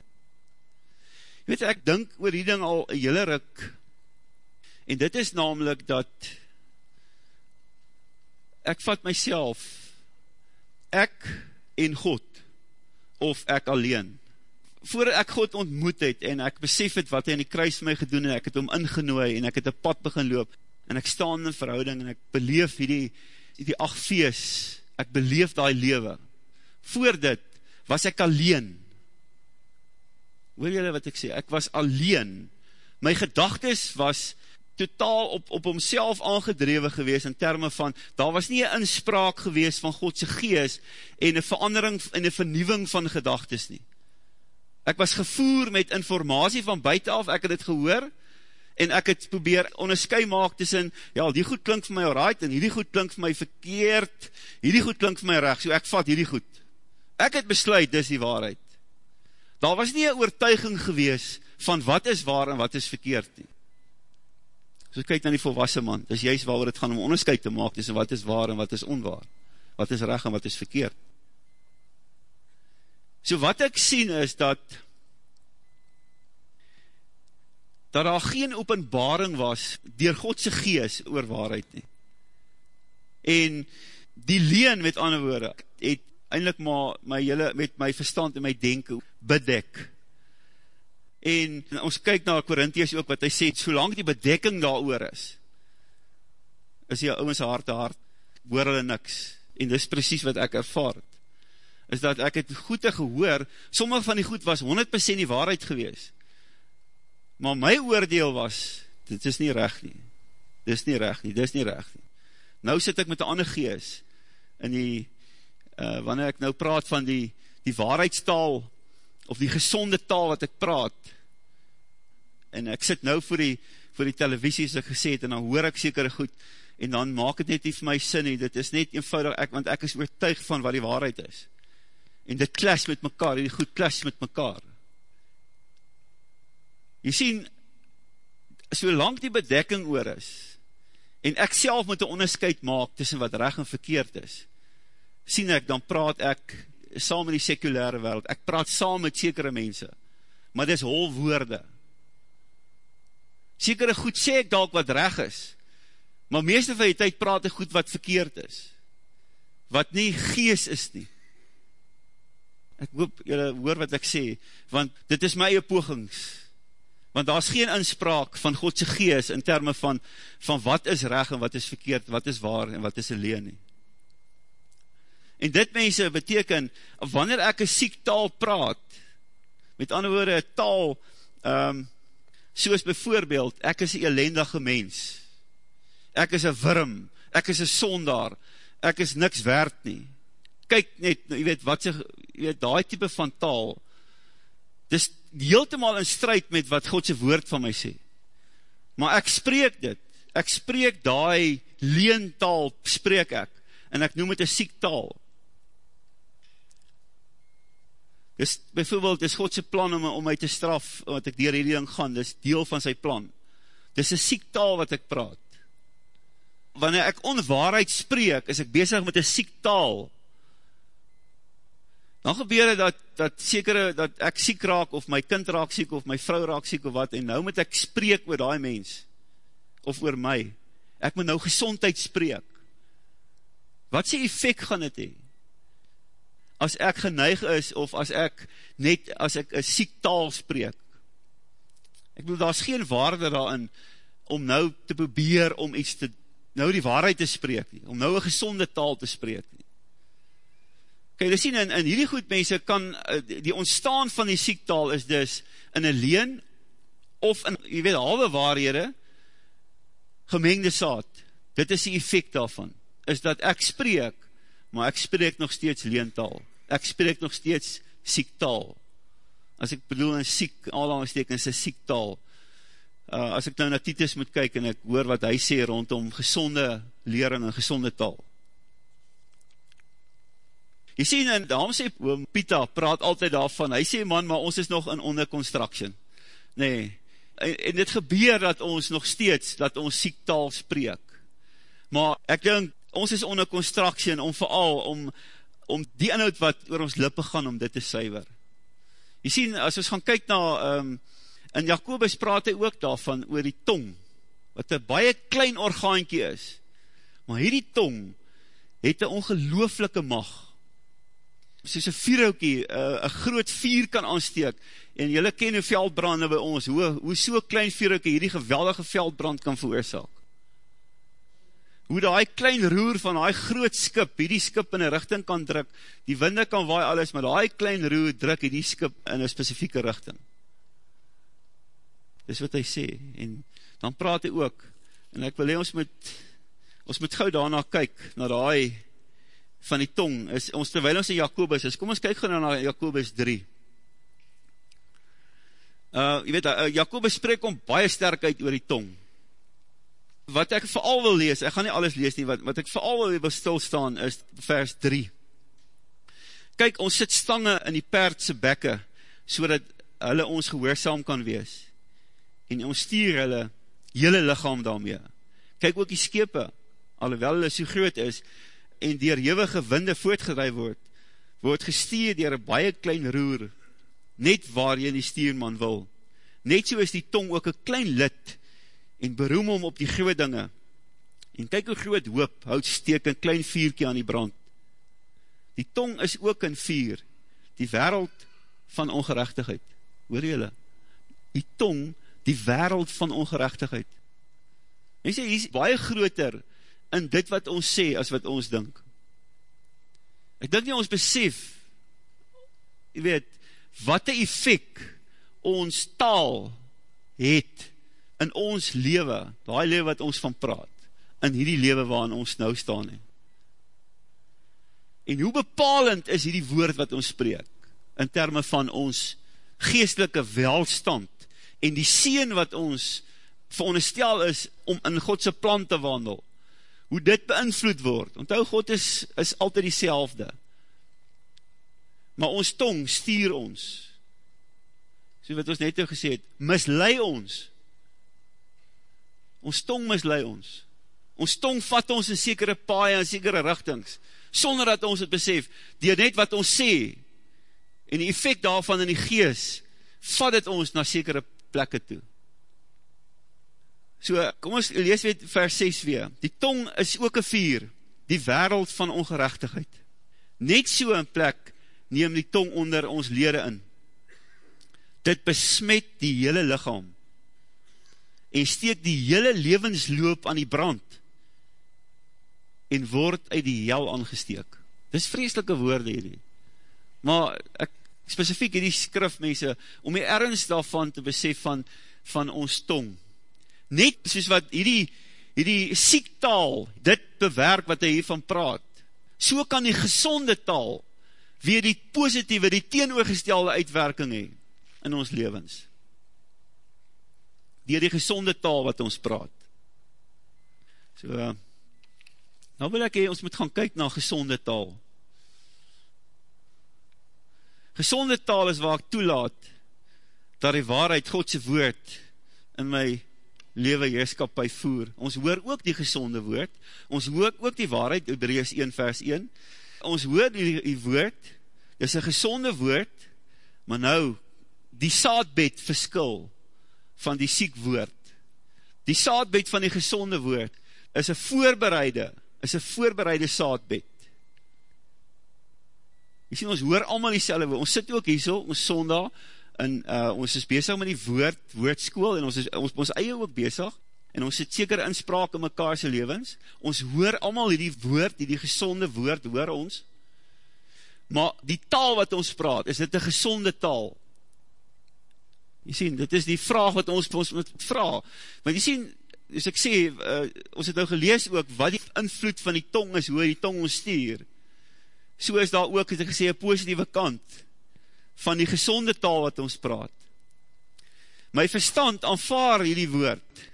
Je weet, ek dink oor die ding al een hele ruk, en dit is namelijk dat ek vat myself, ek en God, of ek alleen, voordat ek God ontmoet het, en ek besef het wat hy in die kruis my gedoen, en ek het hom ingenooi, en ek het een pad begin loop, en ek staan in verhouding, en ek beleef die, die acht fees, ek beleef die lewe, voor dit, was ek alleen, hoor jylle wat ek sê, ek was alleen, my gedagtes was, totaal op, op homself aangedrewe gewees in termen van, daar was nie een inspraak gewees van Godse gees en een verandering en een vernieuwing van gedagtes nie. Ek was gevoer met informatie van buiten af, ek het het gehoor, en ek het probeer onderskui maak tussen, ja, die goed klink vir my right, en hierdie goed klink vir my verkeerd, hierdie goed klink vir my recht, so ek vat hierdie goed. Ek het besluit, dis die waarheid. Daar was nie een oortuiging gewees van wat is waar en wat is verkeerd nie. So kyk na die volwassen man, dis juist waar het gaan om onderscheid te maak, tussen wat is waar en wat is onwaar, wat is recht en wat is verkeerd. So wat ek sien is dat, dat daar geen openbaring was, dier Godse gees oor waarheid nie. En die leen, met ander woorde, het eindelijk maar my hele, met my verstand en my denken bedek, en ons kyk na Korinties ook wat hy sê, solang die bedekking daar oor is, is die ouwens hart te hart, hoor hulle niks, en dis precies wat ek ervaar het, is dat ek het goede gehoor, sommige van die goed was 100% die waarheid gewees, maar my oordeel was, dit is nie recht nie, dit is nie recht nie, dit is nie recht nie, nou sit ek met die ander gees, in die, uh, wanneer ek nou praat van die, die waarheidstaal, of die gezonde taal wat ek praat, en ek sit nou voor die, voor die televisie, as ek gesê het, en dan hoor ek sekere goed, en dan maak het net nie vir my sin nie, dit is net eenvoudig, ek, want ek is oortuig van wat die waarheid is, en dit klas met mekaar, die goed klas met mekaar. Jy sien, solang die bedekking oor is, en ek self moet een onderscheid maak, tussen wat recht en verkeerd is, sien ek, dan praat ek saam in die sekulare wereld, ek praat saam met sekere mense, maar dis hol woorde. Sekere goed sê ek dalk wat reg is, maar meeste van die tyd praat ek goed wat verkeerd is, wat nie gees is nie. Ek hoop julle hoor wat ek sê, want dit is my pogings, want daar is geen inspraak van Godse gees in termen van, van wat is reg en wat is verkeerd, wat is waar en wat is alleen nie. En dit mense beteken, wanneer ek een siek taal praat, met ander woorde, taal, um, soos bijvoorbeeld, ek is een ellendige mens, ek is een wirm, ek is een sondaar, ek is niks werd nie, kyk net, jy weet, wat sy, jy weet, die type van taal, dis heeltemaal in strijd met wat Godse woord van my sê, maar ek spreek dit, ek spreek die leentaal, spreek ek, en ek noem het een siek taal, Dis, bijvoorbeeld, is Godse plan om, om my te straf, wat ek dier hierdie ding gaan, dis deel van sy plan. Dis een siek taal wat ek praat. Wanneer ek onwaarheid spreek, is ek bezig met een siek taal. Dan gebeur het dat, dat sekere, dat ek siek raak, of my kind raak siek, of my vrou raak siek, of wat, en nou moet ek spreek oor die mens, of oor my. Ek moet nou gezondheid spreek. Wat sy effect gaan het hee? As ek geneig is, of as ek net, as ek een siek taal spreek. Ek bedoel, daar is geen waarde daarin, om nou te probeer om iets te, nou die waarheid te spreek nie, om nou een gezonde taal te spreek nie. Kijk, jy sien, in, in hierdie goed mense kan, eh, die ontstaan van die siektaal is dus in een leen, of in, jy weet, halwe waarhede, gemengde saad. Dit is die effect daarvan, is dat ek spreek, maar ek spreek nog steeds leentaal. Ek spreek nog steeds siektaal. As ek bedoel in siek, aanhalingstekens is siektaal. Uh, as ek nou na Titus moet kyk en ek hoor wat hy sê rondom gezonde lering en gezonde taal. Jy sien, en daarom sê oom Pita, praat altyd daarvan, hy sê man, maar ons is nog in onder construction. Nee, en, en dit gebeur dat ons nog steeds, dat ons siektaal spreek. Maar ek dink, ons is onder constructie en om vooral om, om die inhoud wat oor ons lippe gaan, om dit te suiver. Jy sien, as ons gaan kyk na, um, in Jacobus praat hy ook daarvan, oor die tong, wat een baie klein orgaankie is, maar hierdie tong, het een ongelooflike mag, soos een vierhoutjie, eh, een groot vier kan aansteek, en jylle ken hoe veldbrande by ons, hoe, hoe so klein vierhoutjie hierdie geweldige veldbrand kan veroorzaak. Hoe die klein roer van die groot skip, hierdie skip in een richting kan druk, die winde kan waai alles, maar die klein roer druk hierdie skip in een specifieke richting. Dis wat hy sê, en dan praat hy ook, en ek wil hee, ons moet, ons moet gauw daarna kyk, na die van die tong, is, ons terwijl ons in Jacobus is, kom ons kyk gauw na Jacobus 3. Uh, jy weet, uh, Jacobus spreek om baie sterk uit oor die tong. Wat ek vooral wil lees, ek gaan nie alles lees nie, wat, wat ek vooral wil, wil stilstaan is vers 3. Kyk, ons sit stange in die perdse bekke, so dat hulle ons gehoorzaam kan wees. En ons stuur hulle hele lichaam daarmee. Kyk ook die skepe, alhoewel hulle so groot is, en dier hewige winde voortgedui word, word gestuur dier een baie klein roer, net waar jy die stuurman wil. Net so is die tong ook een klein lid, en beroem om op die groot dinge. En kyk hoe groot hoop, houd steek een klein vierkie aan die brand. Die tong is ook een vier, die wereld van ongerechtigheid. Hoor jylle? Die tong, die wereld van ongerechtigheid. En sê, hy is baie groter, in dit wat ons sê, as wat ons dink. Ek dink nie ons besef, jy weet, wat die effect ons taal het in ons leven, die leven wat ons van praat, in hierdie leven waarin ons nou staan he. En hoe bepalend is hierdie woord wat ons spreek, in termen van ons geestelike welstand, en die sien wat ons veronderstel is, om in Godse plan te wandel, hoe dit beïnvloed word. Onthou, God is, is altyd die selfde. Maar ons tong stuur ons. So wat ons net nou gesê het, mislei ons. Ons tong mislei ons. Ons tong vat ons in sekere paie en sekere richtings, sonder dat ons het besef, dier net wat ons sê, en die effect daarvan in die gees, vat het ons na sekere plekke toe. So, kom ons lees weer vers 6 weer. Die tong is ook een vier, die wereld van ongerechtigheid. Net so een plek neem die tong onder ons lede in. Dit besmet die hele lichaam en steek die hele levensloop aan die brand en word uit die hel aangesteek. Dit is vreselike woorde hierdie. Maar ek specifiek hierdie skrifmense, om die ernst daarvan te besef van, van ons tong, net soos wat hierdie, hierdie siektaal dit bewerk wat hy hiervan praat, so kan die gezonde taal weer die positieve, die teenoorgestelde uitwerking hee in ons levens. Dier die gezonde taal wat ons praat. So, nou wil ek hee, ons moet gaan kyk na gezonde taal. Gezonde taal is waar ek toelaat, dat die waarheid Godse woord in my lewe heerskapie voer. Ons hoor ook die gezonde woord, ons hoor ook die waarheid, Hebreus 1 vers 1, ons hoor die, die woord, dit is een gezonde woord, maar nou, die saadbed verskil van die siek woord. Die saadbed van die gezonde woord is een voorbereide, is een voorbereide saadbed. Jy sien, ons hoor allemaal die selwe, ons sit ook hier so, ons sondag, en uh, ons is bezig met die woord, woordskool, en ons is ons, ons eie ook bezig, en ons het seker inspraak in mekaarse levens, ons hoor allemaal die woord, die, die gezonde woord, hoor ons, maar die taal wat ons praat, is dit een gezonde taal? Jy sien, dit is die vraag wat ons ons moet vraag, want jy sien, as ek sê, uh, ons het nou gelees ook, wat die invloed van die tong is, hoe die tong ons stuur, so is daar ook, het ek gesê, een positieve kant, van die gezonde taal wat ons praat. My verstand aanvaar hierdie woord.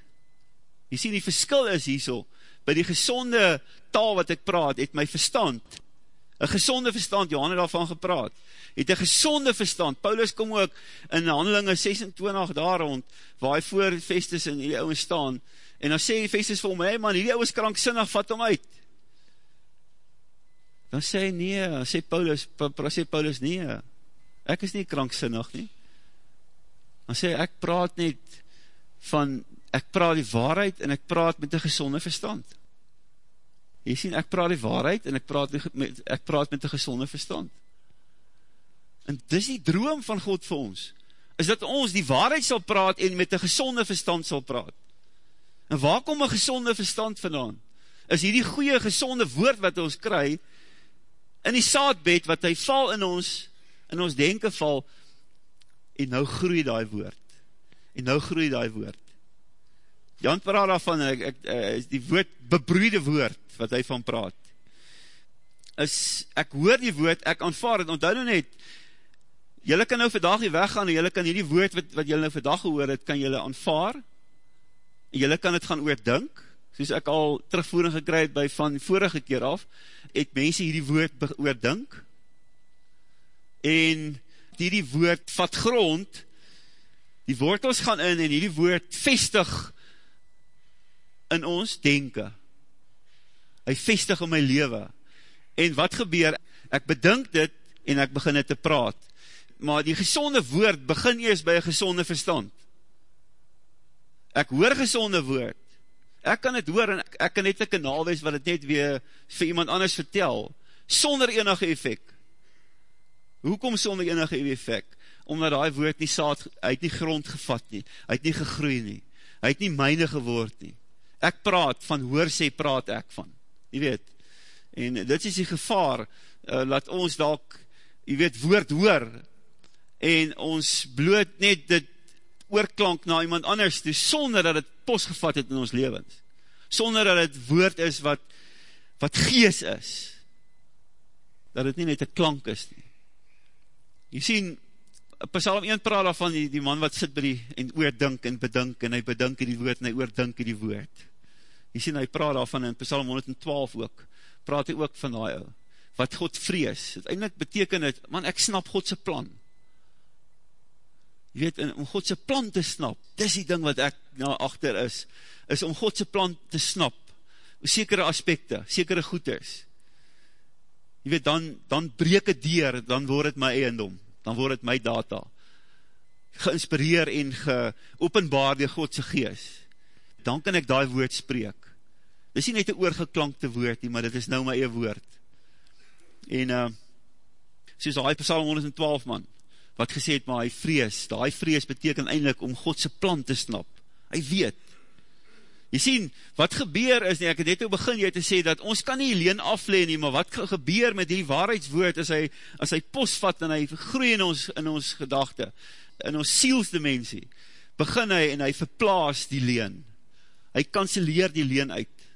Jy sien, die verskil is hierso, by die gezonde taal wat ek praat, het my verstand Een gezonde verstand, Johan het daarvan gepraat, het een gezonde verstand. Paulus kom ook in handelinge 26 daar rond, waar hy voor Festus en die ouwe staan, en dan sê Festus vir hom, hey man, die ouwe is kranksinnig, vat hom uit. Dan sê hy, nee, sê Paulus, sê Paulus, nee, ek is nie kranksinnig nie. Dan sê hy, ek praat net van, ek praat die waarheid, en ek praat met een gezonde verstand. Jy sien, ek praat die waarheid en ek praat met, ek praat met een gezonde verstand. En dis die droom van God vir ons, is dat ons die waarheid sal praat en met een gezonde verstand sal praat. En waar kom een gezonde verstand vandaan? Is hier die goeie gezonde woord wat ons kry, in die saadbed wat hy val in ons, in ons denken val, en nou groei die woord. En nou groei die woord. Jan praat daarvan, ek, ek, ek, die woord, bebroeide woord, wat hy van praat, is, ek hoor die woord, ek aanvaar het, onthou nou net, jylle kan nou vandag nie weggaan, en jylle kan hier die woord wat, wat jylle nou vandag gehoor het, kan jylle aanvaar, en jylle kan het gaan oordink, soos ek al terugvoering gekry het by van vorige keer af, het mense hierdie woord oordink, en hierdie woord vat grond, die wortels gaan in, en hierdie woord vestig in ons denken, hy vestig in my leven, en wat gebeur, ek bedink dit, en ek begin dit te praat, maar die gezonde woord begin eers by een gezonde verstand, ek hoor gezonde woord, ek kan het hoor, en ek, ek kan net een kanaal wees, wat het net weer vir iemand anders vertel, sonder enige effect, hoekom sonder enige effect, omdat die woord nie saad, hy het nie grond gevat nie, hy het nie gegroei nie, hy het nie myne geword nie, ek praat, van hoor sê praat ek van, jy weet, en dit is die gevaar, uh, laat ons dalk, jy weet, woord hoor, en ons bloot net dit oorklank na iemand anders toe, sonder dat het posgevat het in ons levens, sonder dat het woord is wat, wat gees is, dat het nie net een klank is nie. Jy sien, Psalm 1 praat daarvan, die, die man wat sit by die, en oordink en bedink, en hy bedink die woord, en hy oordink die woord. Jy sien, hy praat daarvan in Psalm 112 ook, praat hy ook van die ou, wat God vrees, het eindelijk beteken het, man, ek snap Godse plan, jy weet, om Godse plan te snap, dis die ding wat ek na achter is, is om Godse plan te snap, sekere aspekte, sekere goeders, jy weet, dan, dan breek het dier, dan word het my eiendom, dan word het my data, geïnspireer en geopenbaar die Godse geest, dan kan ek die woord spreek. Dit is nie net een oorgeklankte woord nie, maar dit is nou my eie woord. En, uh, soos die psalm 112 man, wat gesê het, maar hy vrees, die vrees beteken eindelijk om Godse plan te snap. Hy weet. Jy sien, wat gebeur is, nie, ek het net ook begin jy te sê, dat ons kan nie leen afleen nie, maar wat gebeur met die waarheidswoord, as hy, as hy postvat en hy groei in ons, in ons gedachte, in ons sielsdimensie, begin hy en hy verplaas die leen hy kanseleer die leen uit.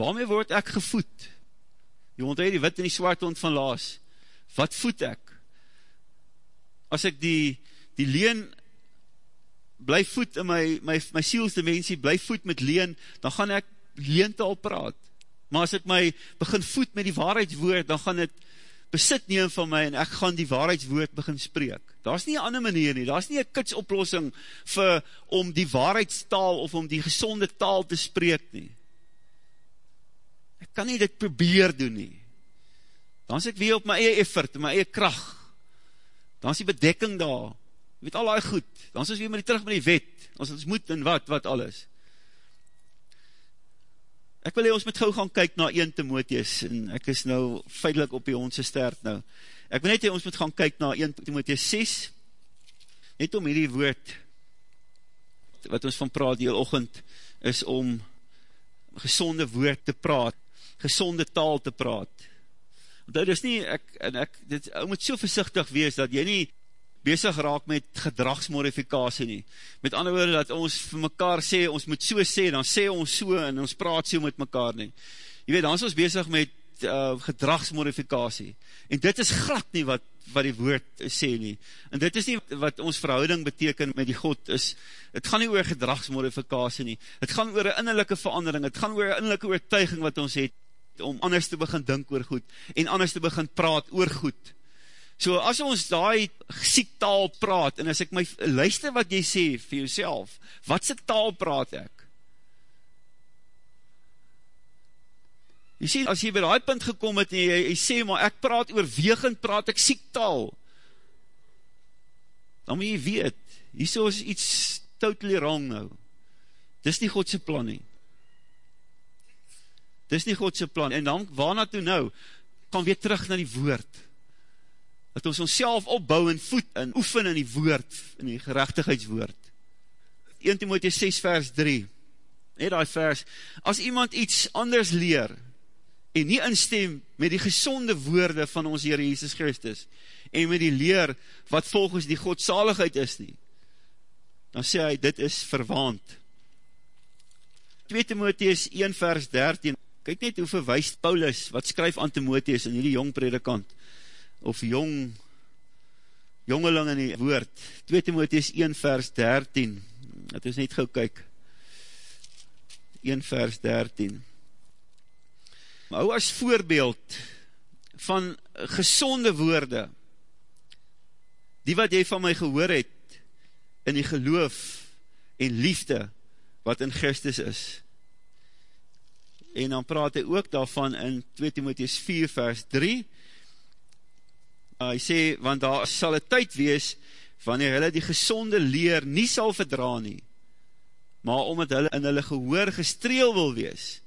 Waarmee word ek gevoed? Jy onthou die wit en die swart hond van laas. Wat voed ek? As ek die, die leen bly voed in my, my, my sielsdimensie, bly voed met leen, dan gaan ek leentaal praat. Maar as ek my begin voed met die waarheidswoord, dan gaan het besit neem van my en ek gaan die waarheidswoord begin spreek. Daar is nie een ander manier nie, daar is nie een kutsoplossing vir, om die waarheidstaal of om die gezonde taal te spreek nie. Ek kan nie dit probeer doen nie. Dan is ek weer op my eie effort, my eie kracht. Dan is die bedekking daar, weet al die goed, dan is ons weer met die terug met die wet, ons, ons moet en wat, wat alles. Ek wil hee, ons moet gauw gaan kyk na 1 Timotheus, en ek is nou feitlik op die onze stert nou. Ek wil net hee, ons moet gaan kyk na 1 Timotheus 6, net om hierdie woord, wat ons van praat die ochend, is om gezonde woord te praat, gezonde taal te praat. Want dit is nie, ek, en ek, dit, ek moet so versichtig wees, dat jy nie bezig raak met gedragsmodifikatie nie. Met ander woorde, dat ons vir mekaar sê, ons moet so sê, dan sê ons so, en ons praat so met mekaar nie. Je weet, dan is ons bezig met uh, gedragsmodifikatie. En dit is glad nie wat, wat die woord sê nie. En dit is nie wat ons verhouding beteken met die God is. Het gaan nie oor gedragsmodifikatie nie. Het gaan oor een innerlijke verandering, het gaan oor een innerlijke oortuiging wat ons het. om anders te begin dink oor goed, en anders te begin praat oor goed. So as ons die siek taal praat, en as ek my, luister wat jy sê vir jouself, wat sy taal praat ek? Jy sê, as jy by die punt gekom het, en jy, jy sê, maar ek praat oorwegend, praat ek siek taal, dan moet jy weet, hier is iets totally wrong nou. Dis nie Godse plan nie. Dis nie Godse plan. En dan, waarna toe nou? Kan weer terug na die woord. Dat ons ons self opbou en voed en oefen in die woord, in die gerechtigheidswoord. 1 Timotheus 6 vers 3, net die vers, as iemand iets anders leer, en nie instem met die gezonde woorde van ons Heer Jesus Christus, en met die leer wat volgens die godsaligheid is nie, dan sê hy, dit is verwaand. 2 Timotheus 1 vers 13, kyk net hoe verwijst Paulus, wat skryf aan Timotheus in die jong predikant, of jong, jongeling in die woord, 2 Timotheus 1 vers 13, het is net gauw kyk, 1 vers 13, hou as voorbeeld van gezonde woorde, die wat jy van my gehoor het, in die geloof en liefde, wat in Christus is. En dan praat hy ook daarvan in 2 Timotheus 4 vers 3, hy sê, want daar sal een tyd wees, wanneer hulle die gezonde leer nie sal verdra nie, maar omdat hulle in hulle gehoor gestreel wil wees,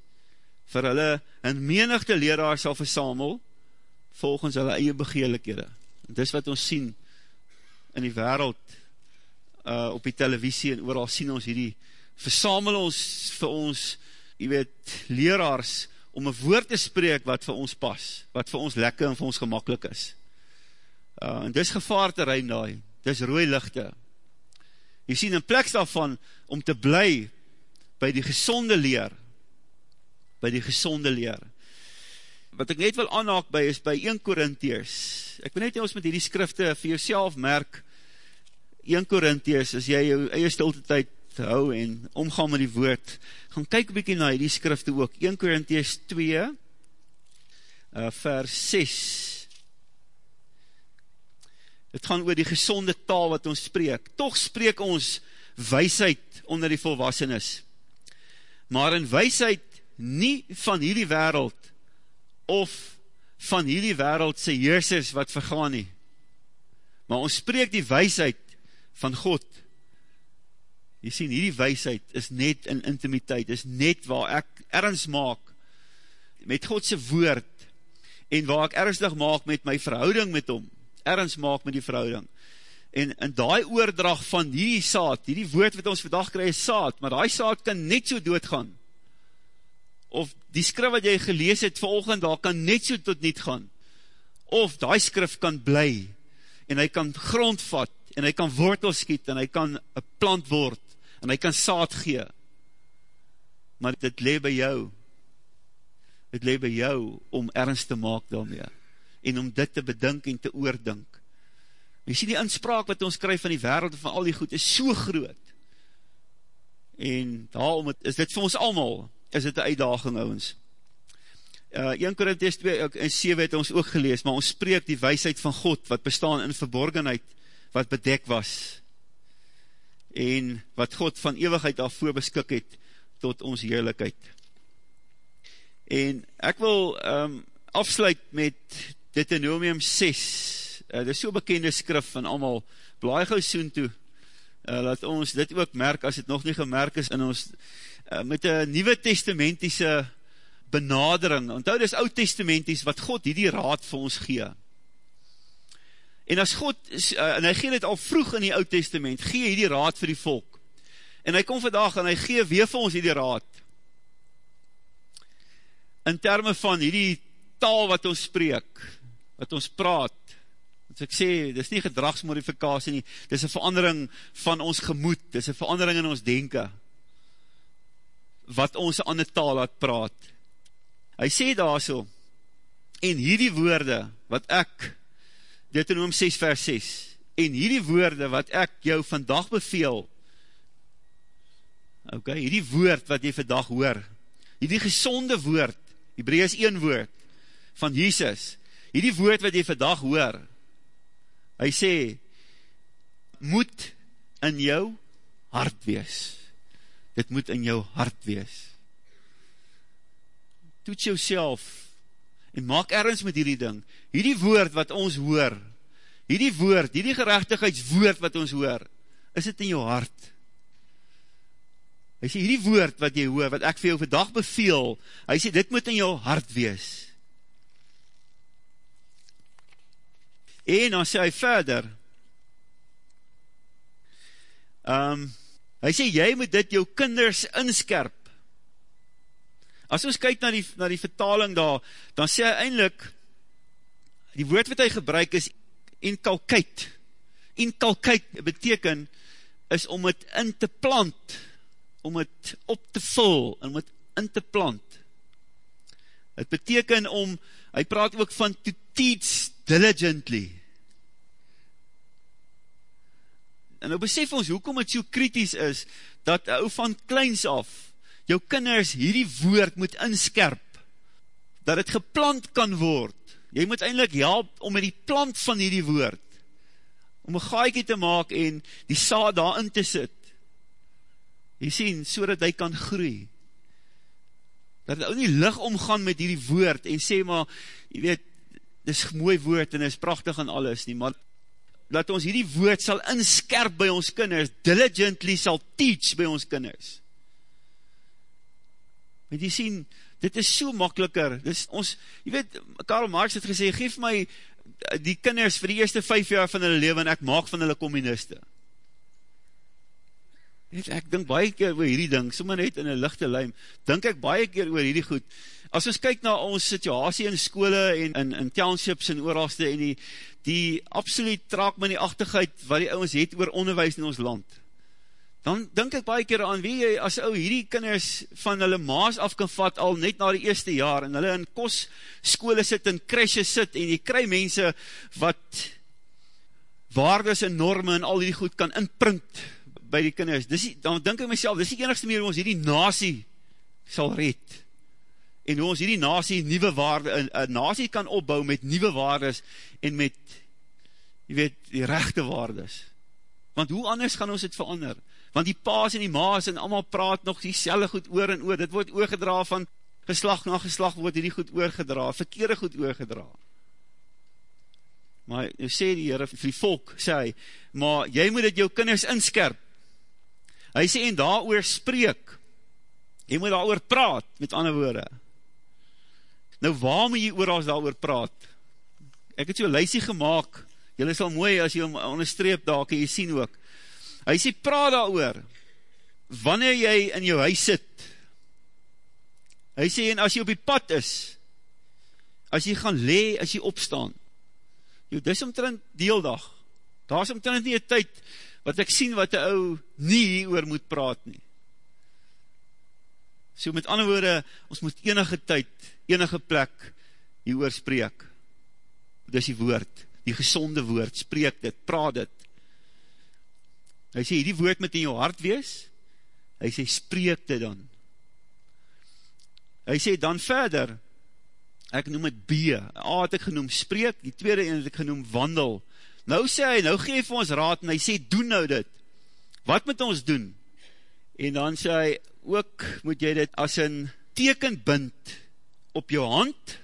vir hulle in menigte leraar sal versamel, volgens hulle eie begeerlikhede. Dis wat ons sien in die wereld, uh, op die televisie en ooral sien ons hierdie, versamel ons vir ons, jy weet, leraars, om een woord te spreek wat vir ons pas, wat vir ons lekker en vir ons gemakkelijk is. Uh, en dis gevaarterrein daai, dis rooi lichte. Jy sien in plek daarvan, om te bly, by die gezonde leer, by die gezonde leer. Wat ek net wil aanhaak by, is by 1 Korintheers. Ek wil net ons met die skrifte vir jouself merk, 1 Korintheers, as jy jou eie stilte tyd hou en omgaan met die woord, gaan kyk bykie na die skrifte ook. 1 Korintheers 2, uh, vers 6. Het gaan oor die gezonde taal wat ons spreek. Toch spreek ons weisheid onder die volwassenes. Maar in weisheid nie van hierdie wereld of van hierdie wereld sy heersers wat vergaan nie. Maar ons spreek die weisheid van God. Jy sien, hierdie weisheid is net in intimiteit, is net waar ek ergens maak met Godse woord en waar ek ernstig maak met my verhouding met hom, ergens maak met die verhouding. En in die oordrag van die saad, die woord wat ons vandag krijg is saad, maar die saad kan net so doodgaan. Of die skrif wat jy gelees het volgend, daar kan net so tot niet gaan, of die skrif kan bly, en hy kan grondvat, en hy kan wortel skiet, en hy kan een plant word, en hy kan saad gee, maar dit le by jou, dit le by jou, om ernst te maak daarmee, en om dit te bedink en te oordink, jy sien die inspraak wat ons krijg van die wereld, van al die goed, is so groot, en daarom is dit vir ons allemaal, is dit een uitdaging, ouwens. Uh, 1 Korinties 2 en 7 het ons ook gelees, maar ons spreek die weisheid van God, wat bestaan in verborgenheid, wat bedek was, en wat God van eeuwigheid af voorbeskik het, tot ons heerlijkheid. En ek wil um, afsluit met Deuteronomium 6, uh, dit is so bekende skrif van allemaal, blaai gauw soen toe, uh, laat ons dit ook merk, as het nog nie gemerk is in ons Eh, met een nieuwe testamentiese benadering, onthou dit is oud testamenties, wat God die die raad vir ons gee. En as God, uh, en hy gee dit al vroeg in die oud testament, gee hy die raad vir die volk. En hy kom vandag en hy gee weer vir ons die raad. In termen van die taal wat ons spreek, wat ons praat, as ek sê, dit is nie gedragsmodifikatie nie, dit is een verandering van ons gemoed, dit is een verandering in ons denken, wat ons aan die taal laat praat. Hy sê daar so, en hierdie woorde wat ek, Deuteronom 6 vers 6, en hierdie woorde wat ek jou vandag beveel, ok, hierdie woord wat jy vandag hoor, hierdie gezonde woord, Hebreus 1 woord, van Jesus, hierdie woord wat jy vandag hoor, hy sê, moet in jou hart wees. Dit moet in jou hart wees. Toets jou en maak ergens met hierdie ding. Hierdie woord wat ons hoor, hierdie woord, hierdie gerechtigheidswoord wat ons hoor, is dit in jou hart? Hy sê, hierdie woord wat jy hoor, wat ek vir jou vandag beveel, hy sê, dit moet in jou hart wees. En dan sê hy verder, um, hy sê, jy moet dit jou kinders inskerp. As ons kyk na die, na die vertaling daar, dan sê hy eindelijk, die woord wat hy gebruik is, inkalkuit. Inkalkuit beteken, is om het in te plant, om het op te vul, en om het in te plant. Het beteken om, hy praat ook van to teach diligently. En nou besef ons, hoekom het so kritisch is, dat ou van kleins af, jou kinders hierdie woord moet inskerp, dat het geplant kan word. Jy moet eindelijk help om met die plant van hierdie woord, om een gaaikie te maak en die saad daarin te sit. Jy sien, so dat hy kan groei. Dat hy ook nie lig omgaan met hierdie woord en sê maar, jy weet, dis mooi woord en is prachtig en alles nie, maar dat ons hierdie woord sal inskerp by ons kinders, diligently sal teach by ons kinders. Want jy sien, dit is so makkeliker, dis ons, jy weet, Karl Marx het gesê, geef my die kinders vir die eerste vijf jaar van hulle leven en ek maak van hulle communiste. Ek, dink baie keer oor hierdie ding, sommer net in een lichte luim, dink ek baie keer oor hierdie goed. As ons kyk na ons situasie in skole en in, in townships en oorlaaste en die, die absoluut traak my die achtigheid wat die ouwens het oor onderwijs in ons land, dan dink ek baie keer aan wie jy as ou hierdie kinders van hulle maas af kan vat al net na die eerste jaar en hulle in kos skole sit en crashes sit en jy kry mense wat waardes en norme en al die goed kan inprint by die kinders, dis die, dan denk ek myself, dis die enigste meer ons hierdie nasie sal red, en hoe ons hierdie nasie nieuwe waarde, een, een nasie kan opbou met nieuwe waardes, en met, jy weet, die rechte waardes, want hoe anders gaan ons het verander, want die paas en die maas en allemaal praat nog die selle goed oor en oor, dit word oorgedra van geslag na geslag, word hierdie goed oorgedra, verkeerde goed oorgedra, maar nou sê die Heere vir die volk, sê hy, maar jy moet het jou kinders inskerp, Hy sê, en daar oor spreek, jy moet daar oor praat, met ander woorde. Nou, waar moet jy oor as daar oor praat? Ek het so lysie gemaakt, jylle sal mooi, as jy onderstreep daar, kan jy sien ook. Hy sê, praat daar oor, wanneer jy in jou huis sit, hy sê, en as jy op die pad is, as jy gaan le, as jy opstaan, jy, dis omtrent deeldag, daar is omtrent nie een tyd, wat ek sien wat die ou nie hier moet praat nie. So met ander woorde, ons moet enige tyd, enige plek hier spreek. Dis die woord, die gezonde woord, spreek dit, praat dit. Hy sê, die woord moet in jou hart wees, hy sê, spreek dit dan. Hy sê, dan verder, ek noem het B, A het ek genoem spreek, die tweede een het ek genoem wandel, Nou sê hy, nou geef ons raad, en hy sê, doen nou dit. Wat moet ons doen? En dan sê hy, ook moet jy dit as een teken bind op jou hand,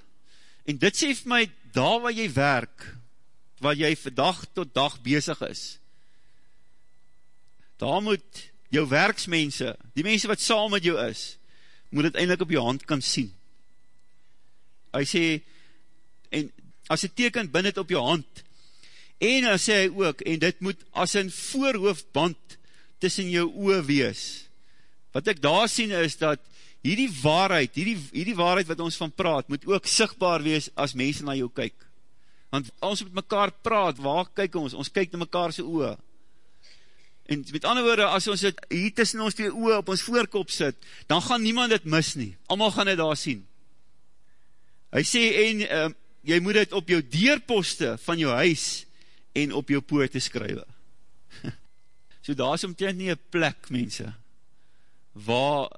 en dit sê vir my, daar waar jy werk, waar jy dag tot dag bezig is, daar moet jou werksmense, die mense wat saam met jou is, moet het eindelijk op jou hand kan sien. Hy sê, en as die teken bind het op jou hand, En dan sê hy ook, en dit moet as een voorhoofdband tussen jou oor wees. Wat ek daar sien is dat hierdie waarheid, hierdie, hierdie waarheid wat ons van praat, moet ook sigtbaar wees as mense na jou kyk. Want ons met mekaar praat, waar kyk ons? Ons kyk na mekaar sy oor. En met ander woorde, as ons het hier tussen ons twee oor op ons voorkop sit, dan gaan niemand dit mis nie. Allemaal gaan dit daar sien. Hy sê, en uh, jy moet dit op jou deurposte van jou huis, en op jou poort te skrywe. <laughs> so daar is omtrent nie een plek, mense, waar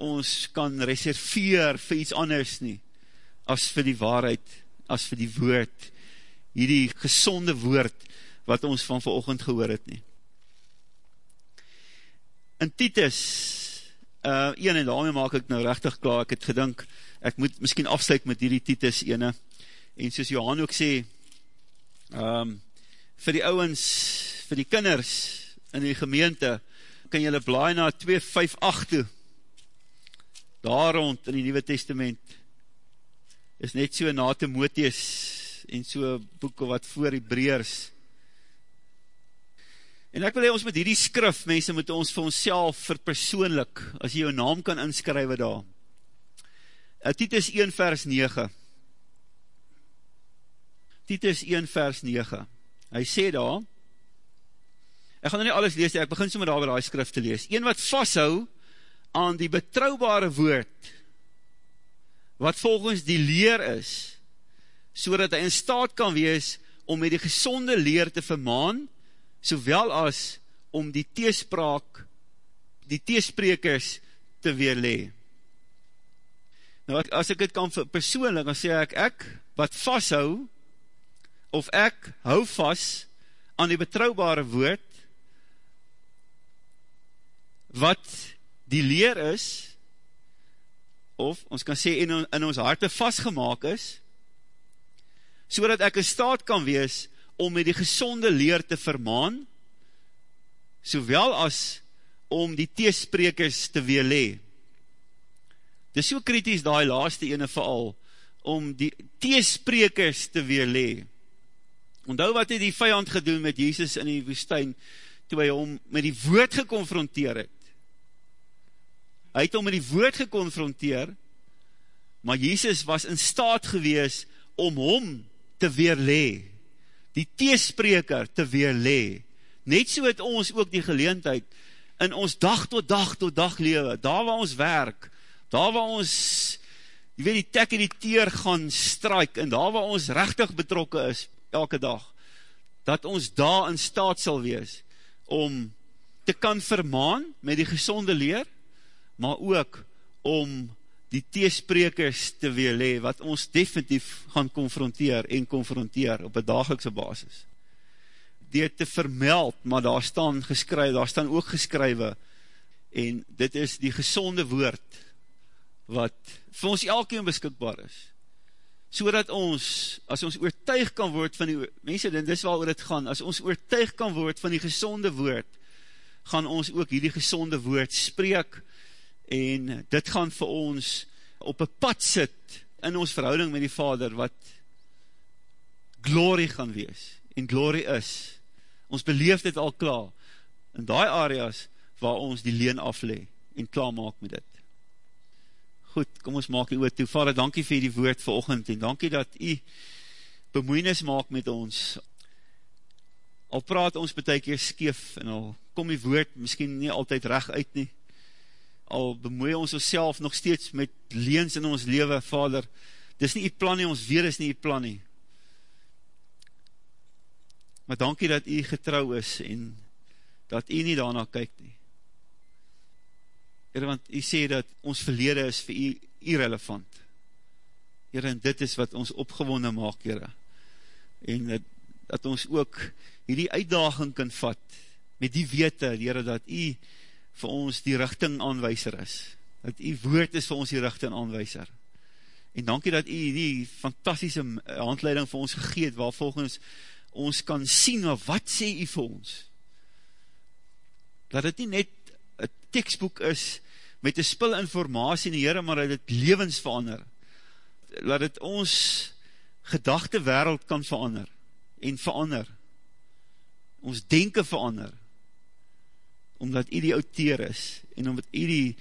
ons kan reserveer vir iets anders nie. as vir die waarheid, as vir die woord, hierdie gezonde woord, wat ons van verochend gehoor het nie. In Titus, uh, een en daarmee maak ek nou rechtig klaar, ek het gedink, ek moet miskien afsluit met hierdie Titus ene, en soos Johan ook sê, um, vir die ouwens, vir die kinders in die gemeente, kan jylle blaai na 258 toe, daar rond in die Nieuwe Testament, is net so na Timotheus, en so boeken wat voor die breers, en ek wil hee ons met hierdie skrif, mense moet ons vir ons self verpersoonlik, as jy jou naam kan inskrywe daar, Titus 1 vers 9, Titus 1 vers 9, hy sê daar, ek gaan nou nie alles lees, ek begin so met daar by die skrif te lees, een wat vasthou aan die betrouwbare woord, wat volgens die leer is, so dat hy in staat kan wees, om met die gezonde leer te vermaan, sowel as om die teespraak, die teesprekers te weerlee. Nou, as ek het kan persoonlik, dan sê ek, ek, wat vasthou, of ek hou vast aan die betrouwbare woord, wat die leer is, of ons kan sê in, in ons harte vastgemaak is, so dat ek in staat kan wees om met die gezonde leer te vermaan, sowel as om die teesprekers te weerlee. Dit is so kritisch die laaste ene vooral, om die teesprekers te weerlee. Onthou wat het die vijand gedoen met Jesus in die woestijn, toe hy hom met die woord geconfronteer het. Hy het hom met die woord geconfronteer, maar Jesus was in staat gewees om hom te weerlee, die teespreker te weerlee. Net so het ons ook die geleentheid in ons dag tot dag tot dag lewe, daar waar ons werk, daar waar ons, jy weet die tek en die teer gaan strijk, en daar waar ons rechtig betrokken is, elke dag, dat ons daar in staat sal wees, om te kan vermaan met die gezonde leer, maar ook om die teesprekers te weerlee, wat ons definitief gaan confronteer en confronteer op een dagelikse basis. Door te vermeld, maar daar staan geskrywe, daar staan ook geskrywe, en dit is die gezonde woord, wat vir ons elkeen beskikbaar is, so dat ons, as ons oortuig kan word van die, mense, dit is waar oor het gaan, as ons oortuig kan word van die gezonde woord, gaan ons ook hierdie gezonde woord spreek, en dit gaan vir ons op een pad sit in ons verhouding met die Vader wat glory gaan wees en glory is. Ons beleef dit al klaar in die areas waar ons die leen aflee en klaar maak met dit. Goed, kom ons maak die oor toe. Vader, dankie vir die woord vir ochend en dankie dat u bemoeienis maak met ons. Al praat ons betek keer skeef en al kom die woord miskien nie altyd recht uit nie al bemoei ons ons nog steeds met leens in ons leven, vader, dis nie die plan nie, ons weer is nie die plan nie. Maar dankie dat u getrouw is en dat u nie daarna kyk nie. Heer, want u sê dat ons verlede is vir u irrelevant. Heer, en dit is wat ons opgewonde maak, Heer. En dat, dat ons ook hierdie uitdaging kan vat met die wete, Heer, dat u vir ons die richting aanwijser is. Dat die woord is vir ons die richting aanwijser. En dankie dat u die fantastische handleiding vir ons gegeet, waar volgens ons kan sien, wat sê u vir ons? Dat het nie net een tekstboek is, met een spul informatie in die Heere, maar dat het levens verander. Dat het ons gedachte wereld kan verander, en verander. Ons denken verander omdat u die auteur is, en omdat u die,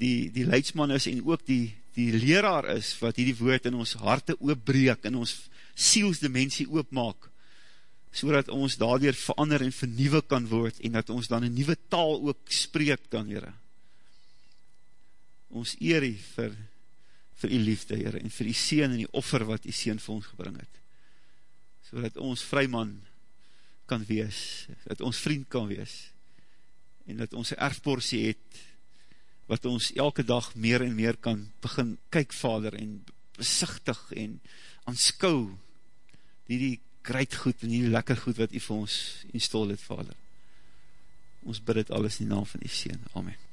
die, die leidsman is, en ook die, die leraar is, wat die woord in ons harte oopbreek, en ons sielsdimensie oopmaak, so dat ons daardoor verander en vernieuwe kan word, en dat ons dan een nieuwe taal ook spreek kan, heren. Ons eer u vir, vir die liefde, heren, en vir die seen en die offer wat die seen vir ons gebring het, so dat ons vryman kan wees, dat ons vriend kan wees, en dat ons erfporsie het, wat ons elke dag meer en meer kan begin kyk, vader, en besichtig en aanskou die die kruid goed en die lekker goed wat u vir ons install het, Vader. Ons bid het alles in die naam van die Seen. Amen.